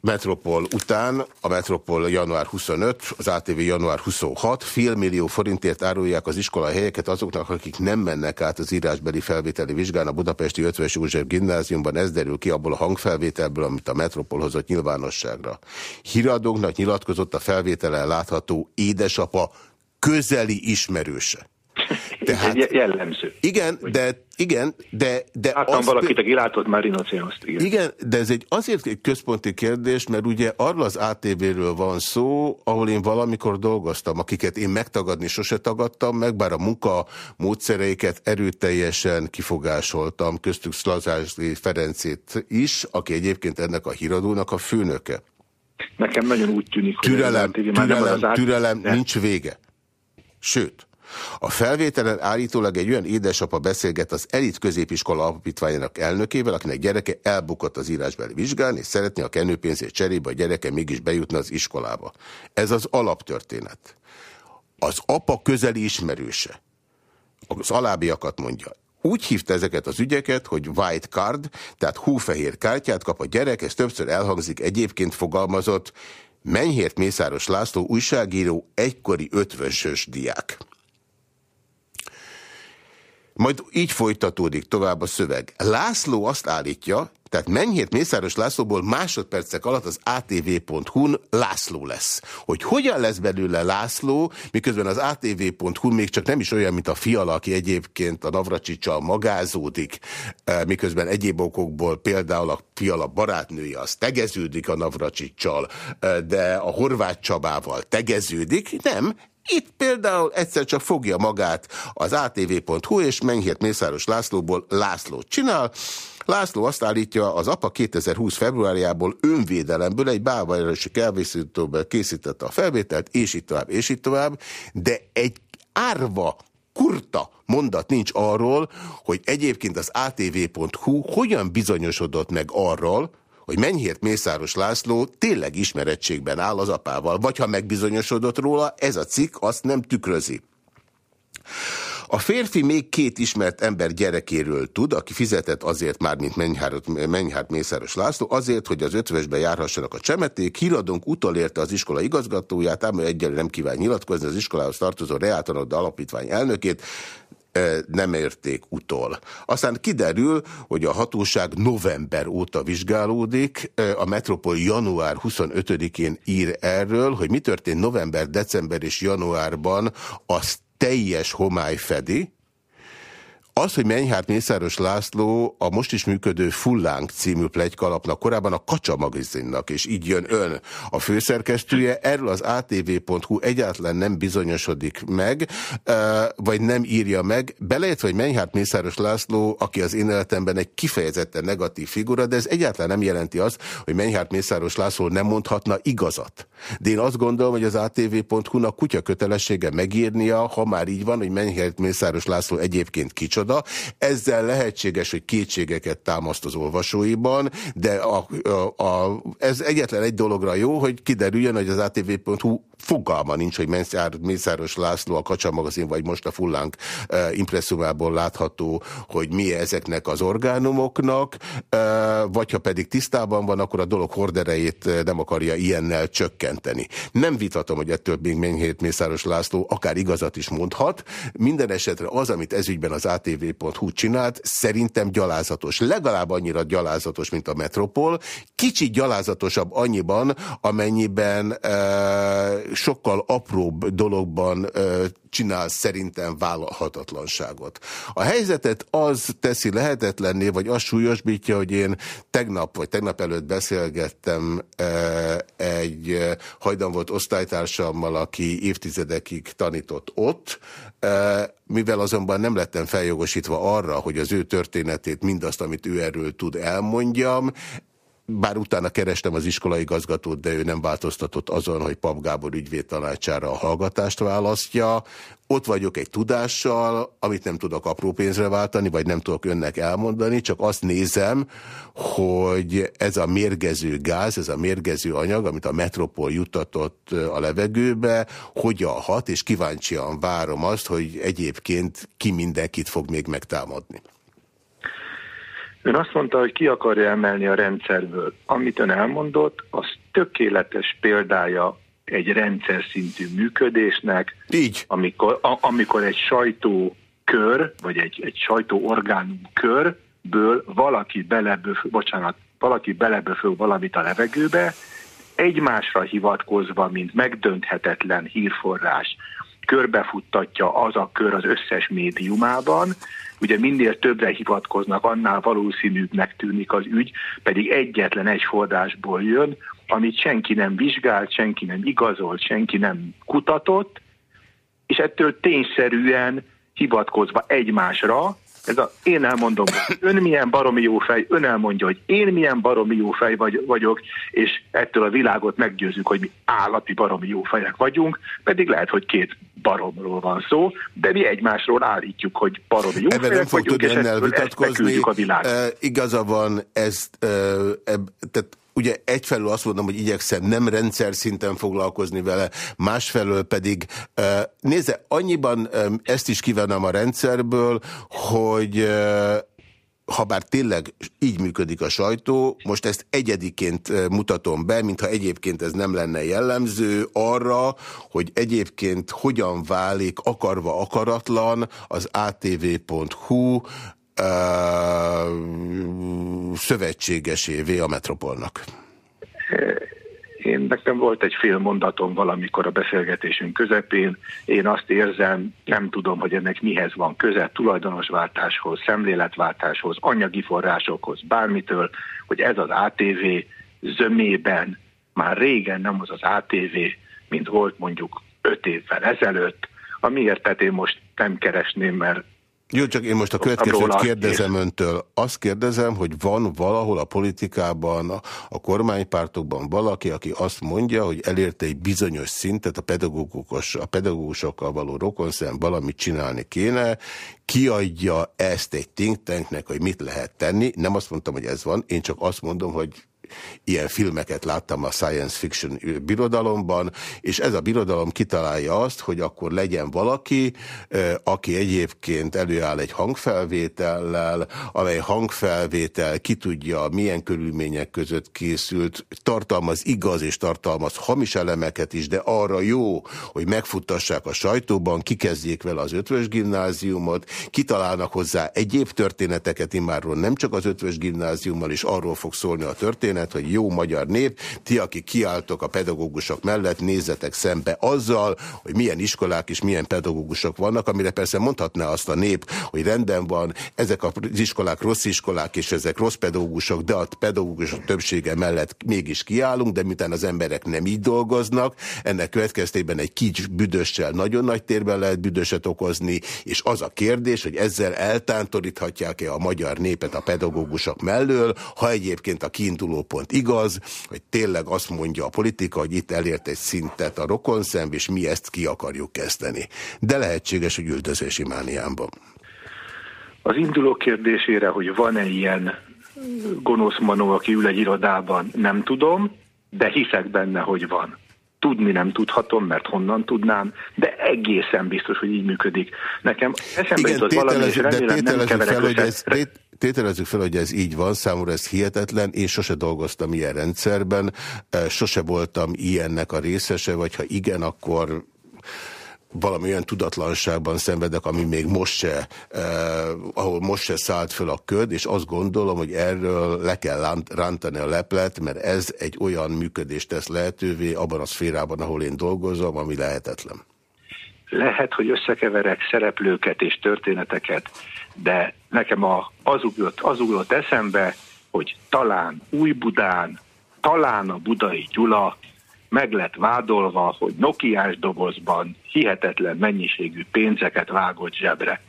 Metropol után, a Metropol január 25, az ATV január 26, fél millió forintért árulják az iskola helyeket azoknak, akik nem mennek át az írásbeli felvételi vizsgán a Budapesti 50 József gimnáziumban. Ez derül ki abból a hangfelvételből, amit a Metropol hozott nyilvánosságra. Híradóknak nyilatkozott a felvételen látható édesapa közeli ismerőse. Tehát, jellemző. Igen, de igen, de... de Láttam az valakit, aki látott már rinocénoszt. Igen. igen, de ez egy azért egy központi kérdés, mert ugye arról az ATV-ről van szó, ahol én valamikor dolgoztam, akiket én megtagadni sose tagadtam meg, bár a munka módszereiket erőteljesen kifogásoltam, köztük Szlazásli Ferencét is, aki egyébként ennek a híradónak a főnöke. Nekem nagyon úgy tűnik, hogy türelem, türelem, türelem nincs vége. Sőt, a felvételen állítólag egy olyan édesapa beszélget az elit középiskola alapítványának elnökével, akinek gyereke elbukott az írásbeli vizsgán, és szeretné a kenőpénzét cserébe a gyereke mégis bejutna az iskolába. Ez az alaptörténet. Az apa közeli ismerőse. Az alábbiakat mondja. Úgy hívta ezeket az ügyeket, hogy white card, tehát hófehér kártyát kap a gyerek, ez többször elhangzik egyébként fogalmazott, Menyhért Mészáros László újságíró, egykori ötvösös diák. Majd így folytatódik tovább a szöveg. László azt állítja, Tehát Mennyhért Mészáros Lászlóból másodpercek alatt az atv.hu-n László lesz. Hogy hogyan lesz belőle László, miközben az atv.hu még csak nem is olyan, mint a fiala, aki egyébként a Navracsicsal magázódik, eh, miközben egyéb okokból például a fiala barátnője az tegeződik a Navracsicsal, eh, de a Horváth Csabával tegeződik. Nem, itt például egyszer csak fogja magát az atv.hu, és Mennyhért Mészáros Lászlóból Lászlót csinál. László azt állítja, az apa 2020 februárjából önvédelemből egy bálvajárosi kávészítőből készítette a felvételt, és itt tovább, és itt tovább, de egy árva kurta mondat nincs arról, hogy egyébként az atv.hu hogyan bizonyosodott meg arról, hogy Mennyhért Mészáros László tényleg ismerettségben áll az apával, vagy ha megbizonyosodott róla, ez a cikk azt nem tükrözi. A férfi még két ismert ember gyerekéről tud, aki fizetett azért már, mint Mennyhárt Mészáros László, azért, hogy az ötvösbe járhassanak a csemeték. Híradónk utolérte az iskola igazgatóját, ám egyelőre nem kíván nyilatkozni az iskolához tartozó Reáltanoda alapítvány elnökét nem érték utol. Aztán kiderül, hogy a hatóság november óta vizsgálódik, a Metropol január 25-én ír erről, hogy mi történt november, december és januárban, azt teljes homály fedi, az, hogy Menyhárt Mészáros László a most is működő Fullánk című plegykalapnak, korábban a Kacsa magazinnak, és így jön ön a főszerkesztője, erről az atv.hu egyáltalán nem bizonyosodik meg, vagy nem írja meg, beleértve, hogy Menyhárt Mészáros László, aki az én életemben egy kifejezetten negatív figura, de ez egyáltalán nem jelenti azt, hogy Menyhárt Mészáros László nem mondhatna igazat. De én azt gondolom, hogy az atv.hu-nak kutya kötelessége megírnia, ha már így van, hogy Menyhárt Mészáros László egyébként kicsoda, micsoda. Ezzel lehetséges, hogy kétségeket támaszt az olvasóiban, de a, a, a, ez egyetlen egy dologra jó, hogy kiderüljön, hogy az ATV.hu fogalma nincs, hogy Mészáros László a Kacsa magazin, vagy most a Fullánk e, impresszumából látható, hogy mi ezeknek az orgánumoknak, e, vagy ha pedig tisztában van, akkor a dolog horderejét nem akarja ilyennel csökkenteni. Nem vitatom, hogy ettől még Mennyhét Mészáros László akár igazat is mondhat. Minden esetre az, amit ezügyben az atv.hu csinált, szerintem gyalázatos. Legalább annyira gyalázatos, mint a Metropol. Kicsit gyalázatosabb annyiban, amennyiben e, sokkal apróbb dologban csinál szerintem vállalhatatlanságot. A helyzetet az teszi lehetetlenné, vagy az súlyosbítja, hogy én tegnap, vagy tegnap előtt beszélgettem egy hajdan volt osztálytársammal, aki évtizedekig tanított ott, mivel azonban nem lettem feljogosítva arra, hogy az ő történetét, mindazt, amit ő erről tud, elmondjam, bár utána kerestem az iskolai gazgatót, de ő nem változtatott azon, hogy Pap Gábor ügyvéd tanácsára a hallgatást választja. Ott vagyok egy tudással, amit nem tudok apró pénzre váltani, vagy nem tudok önnek elmondani, csak azt nézem, hogy ez a mérgező gáz, ez a mérgező anyag, amit a Metropol juttatott a levegőbe, hogyan hat, és kíváncsian várom azt, hogy egyébként ki mindenkit fog még megtámadni. Ön azt mondta, hogy ki akarja emelni a rendszerből. Amit ön elmondott, az tökéletes példája egy rendszer szintű működésnek. Így. Amikor, a, amikor egy sajtókör, vagy egy, egy sajtóorgánum körből valaki beleböföl, bocsánat, valaki beleböföl valamit a levegőbe, egymásra hivatkozva, mint megdönthetetlen hírforrás, körbefuttatja az a kör az összes médiumában, ugye minél többre hivatkoznak, annál valószínűbbnek tűnik az ügy, pedig egyetlen egy forrásból jön, amit senki nem vizsgált, senki nem igazolt, senki nem kutatott, és ettől tényszerűen hivatkozva egymásra, ez a, én elmondom, hogy ön milyen baromi jó fej, ön elmondja, hogy én milyen baromi jó fej vagy, vagyok, és ettől a világot meggyőzzük, hogy mi állati baromi jó fejek vagyunk, pedig lehet, hogy két baromról van szó, de mi egymásról állítjuk, hogy baromi jó Ebben fejek vagyunk, és ezt vitatkozni. a világ. E, igaza van, ez, e, e, tehát ugye egyfelől azt mondom, hogy igyekszem nem rendszer szinten foglalkozni vele, másfelől pedig nézze, annyiban ezt is kívánom a rendszerből, hogy ha bár tényleg így működik a sajtó, most ezt egyediként mutatom be, mintha egyébként ez nem lenne jellemző arra, hogy egyébként hogyan válik akarva akaratlan az atv.hu szövetségesévé a Metropolnak? Én nekem volt egy fél mondatom valamikor a beszélgetésünk közepén. Én azt érzem, nem tudom, hogy ennek mihez van köze, tulajdonosváltáshoz, szemléletváltáshoz, anyagi forrásokhoz, bármitől, hogy ez az ATV zömében már régen nem az az ATV, mint volt mondjuk öt évvel ezelőtt, amiért tehát én most nem keresném, mert jó, csak én most a következőt kérdezem öntől. Azt kérdezem, hogy van valahol a politikában, a kormánypártokban valaki, aki azt mondja, hogy elérte egy bizonyos szintet a, pedagógusok, a pedagógusokkal való rokonszem valamit csinálni kéne, kiadja ezt egy think tanknek, hogy mit lehet tenni. Nem azt mondtam, hogy ez van, én csak azt mondom, hogy ilyen filmeket láttam a science fiction birodalomban, és ez a birodalom kitalálja azt, hogy akkor legyen valaki, aki egyébként előáll egy hangfelvétellel, amely hangfelvétel ki tudja, milyen körülmények között készült, tartalmaz igaz és tartalmaz hamis elemeket is, de arra jó, hogy megfuttassák a sajtóban, kikezdjék vele az ötvös gimnáziumot, kitalálnak hozzá egyéb történeteket immáról, nem csak az ötvös gimnáziummal is arról fog szólni a történet, történet, hogy jó magyar nép, ti, akik kiálltok a pedagógusok mellett, nézzetek szembe azzal, hogy milyen iskolák és milyen pedagógusok vannak, amire persze mondhatná azt a nép, hogy rendben van, ezek az iskolák rossz iskolák, és ezek rossz pedagógusok, de a pedagógusok többsége mellett mégis kiállunk, de miután az emberek nem így dolgoznak, ennek következtében egy kics büdössel nagyon nagy térben lehet büdöset okozni, és az a kérdés, hogy ezzel eltántoríthatják-e a magyar népet a pedagógusok mellől, ha egyébként a kiinduló pont igaz, hogy tényleg azt mondja a politika, hogy itt elért egy szintet a rokonszemb, és mi ezt ki akarjuk kezdeni. De lehetséges, hogy üldözési mániámban. Az induló kérdésére, hogy van-e ilyen gonosz manó, aki ül egy irodában, nem tudom, de hiszek benne, hogy van. Tudni nem tudhatom, mert honnan tudnám, de egészen biztos, hogy így működik. Nekem eszembe jutott valami, és remélem nem keverek fel, hogy ez, tételezzük fel, hogy ez így van, számomra ez hihetetlen, én sose dolgoztam ilyen rendszerben, e, sose voltam ilyennek a részese, vagy ha igen, akkor valami olyan tudatlanságban szenvedek, ami még most se, eh, ahol most se szállt föl a köd, és azt gondolom, hogy erről le kell rántani a leplet, mert ez egy olyan működést tesz lehetővé abban a szférában, ahol én dolgozom, ami lehetetlen. Lehet, hogy összekeverek szereplőket és történeteket, de nekem a, az, ugrott, az ugrott eszembe, hogy talán Új-Budán, talán a Budai Gyula meg lett vádolva, hogy Nokiás dobozban hihetetlen mennyiségű pénzeket vágott zsebre.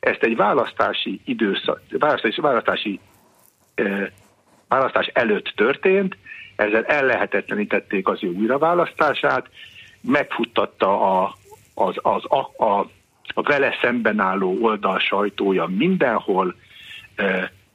Ezt egy választási időszak, választási, választási eh, választás előtt történt, ezzel ellehetetlenítették az ő újraválasztását, megfuttatta a, az, az, a, a a vele szemben álló oldal sajtója mindenhol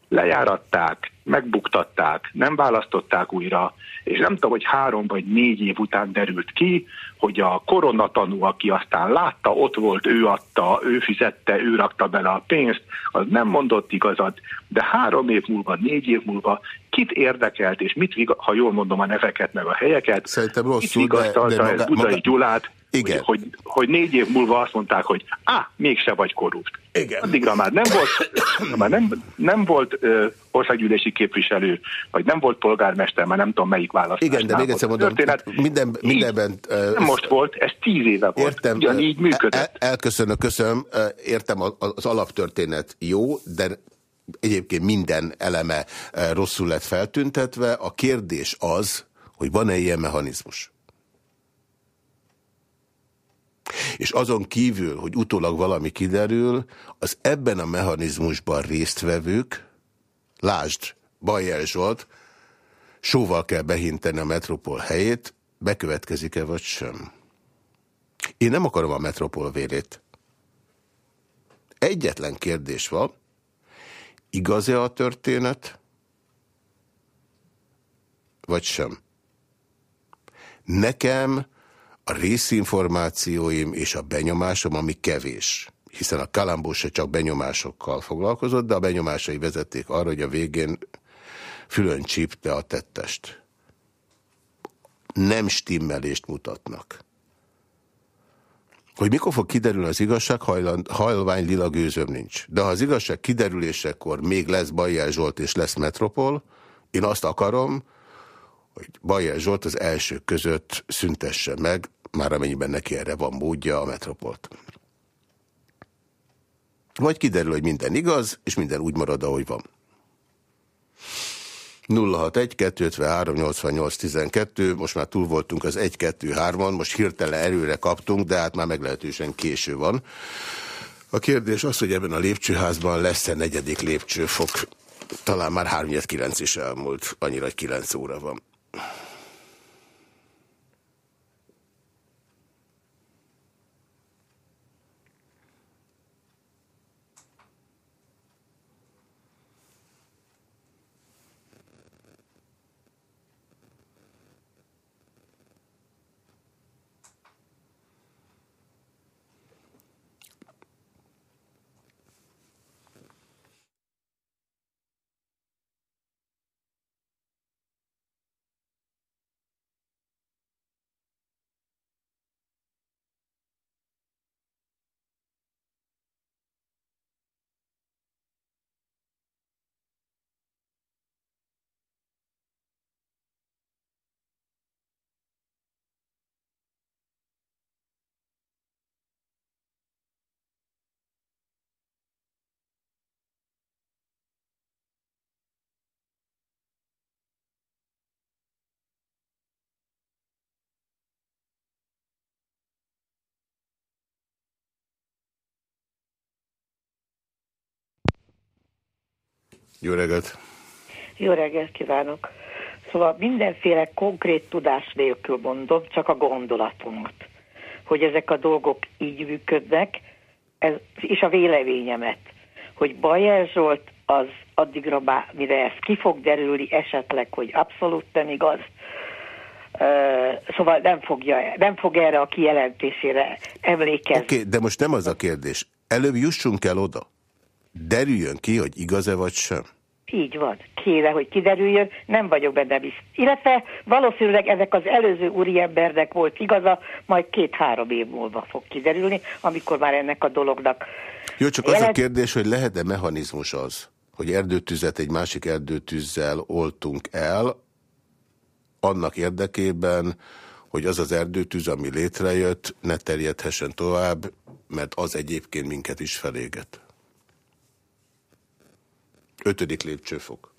lejáratták, megbuktatták, nem választották újra, és nem tudom, hogy három vagy négy év után derült ki, hogy a koronatanú, aki aztán látta, ott volt, ő adta, ő fizette, ő rakta bele a pénzt, az nem mondott igazat, de három év múlva, négy év múlva kit érdekelt, és mit, ha jól mondom a neveket, meg a helyeket, Szerintem rosszul, de, de maga, Budai maga... Gyulát, igen. Hogy, hogy, hogy négy év múlva azt mondták, hogy á, mégse vagy korrupt. Igen. Addigra már nem volt, már nem, nem volt ö, országgyűlési képviselő, vagy nem volt polgármester, már nem tudom melyik választás. Igen, de még egyszer mondom, történet, minden, mindenben... Így, nem most volt, ez tíz éve volt. Értem, Ugyanígy működött. El, elköszönök, köszönöm, értem, az alaptörténet jó, de egyébként minden eleme rosszul lett feltüntetve. A kérdés az, hogy van-e ilyen mechanizmus? És azon kívül, hogy utólag valami kiderül, az ebben a mechanizmusban résztvevők, lásd, Bajer Zsolt, sóval kell behinteni a metropol helyét, bekövetkezik-e vagy sem. Én nem akarom a metropol vérét. Egyetlen kérdés van, igaz-e a történet, vagy sem. Nekem a részinformációim és a benyomásom, ami kevés, hiszen a Kalambó se csak benyomásokkal foglalkozott, de a benyomásai vezették arra, hogy a végén fülön csípte a tettest. Nem stimmelést mutatnak. Hogy mikor fog kiderülni az igazság, hajlvány lila gőzöm nincs. De ha az igazság kiderülésekor még lesz Bajer Zsolt és lesz Metropol, én azt akarom, hogy Bajer Zsolt az első között szüntesse meg, már amennyiben neki erre van módja a Metropolt. Vagy kiderül, hogy minden igaz, és minden úgy marad, ahogy van. 061 253 88 12, most már túl voltunk az 1-2-3-on, most hirtelen erőre kaptunk, de hát már meglehetősen késő van. A kérdés az, hogy ebben a lépcsőházban lesz-e negyedik lépcsőfok. Talán már 3-9 is elmúlt, annyira, hogy 9 óra van. Jó reggelt! Jó reggelt kívánok! Szóval mindenféle konkrét tudás nélkül mondom, csak a gondolatomat, hogy ezek a dolgok így működnek, ez, és a véleményemet, hogy Bajer Zsolt az addigra, már, mire ez ki fog derülni esetleg, hogy abszolút nem igaz, szóval nem, fogja, nem fog erre a kijelentésére emlékezni. Oké, okay, de most nem az a kérdés. Előbb jussunk el oda derüljön ki, hogy igaz-e vagy sem? Így van. Kéne, hogy kiderüljön, nem vagyok benne biztos. Illetve valószínűleg ezek az előző úriembernek volt igaza, majd két-három év múlva fog kiderülni, amikor már ennek a dolognak... Jó, csak jelent... az a kérdés, hogy lehet-e mechanizmus az, hogy erdőtüzet egy másik erdőtűzzel oltunk el, annak érdekében, hogy az az erdőtűz, ami létrejött, ne terjedhessen tovább, mert az egyébként minket is feléget. Ötödik lépcsőfok.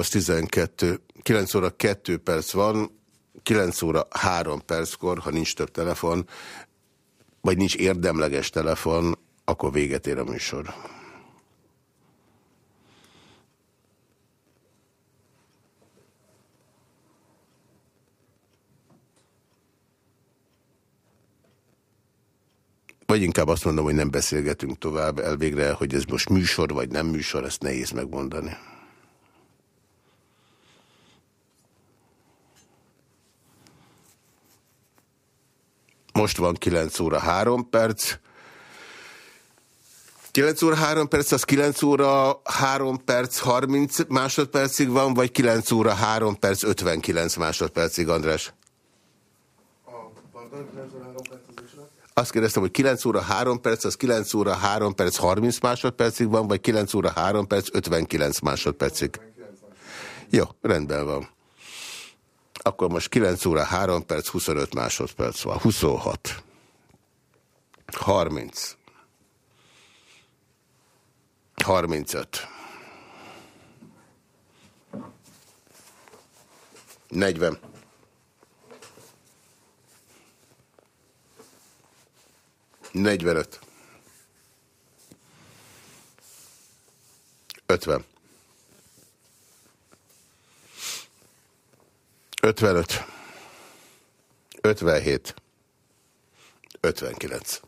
És 12 9 óra 2 perc van, 9 óra 3 perckor, ha nincs több telefon, vagy nincs érdemleges telefon, akkor véget ér a műsor. Vagy inkább azt mondom, hogy nem beszélgetünk tovább elvégre, hogy ez most műsor vagy nem műsor, ezt nehéz megmondani. Most van 9 óra 3 perc. 9 óra 3 perc, az 9 óra 3 perc 30 másodpercig van, vagy 9 óra 3 perc 59 másodpercig, András? A, pardon, 9 óra 3 perc. Azt kérdeztem, hogy 9 óra 3 perc, az 9 óra 3 perc 30 másodpercig van, vagy 9 óra 3 perc 59 másodpercig? Jó, rendben van. Akkor most 9 óra 3 perc 25 másodperc van. 26. 30. 35. 40. 45. 50. 55. 57. 59.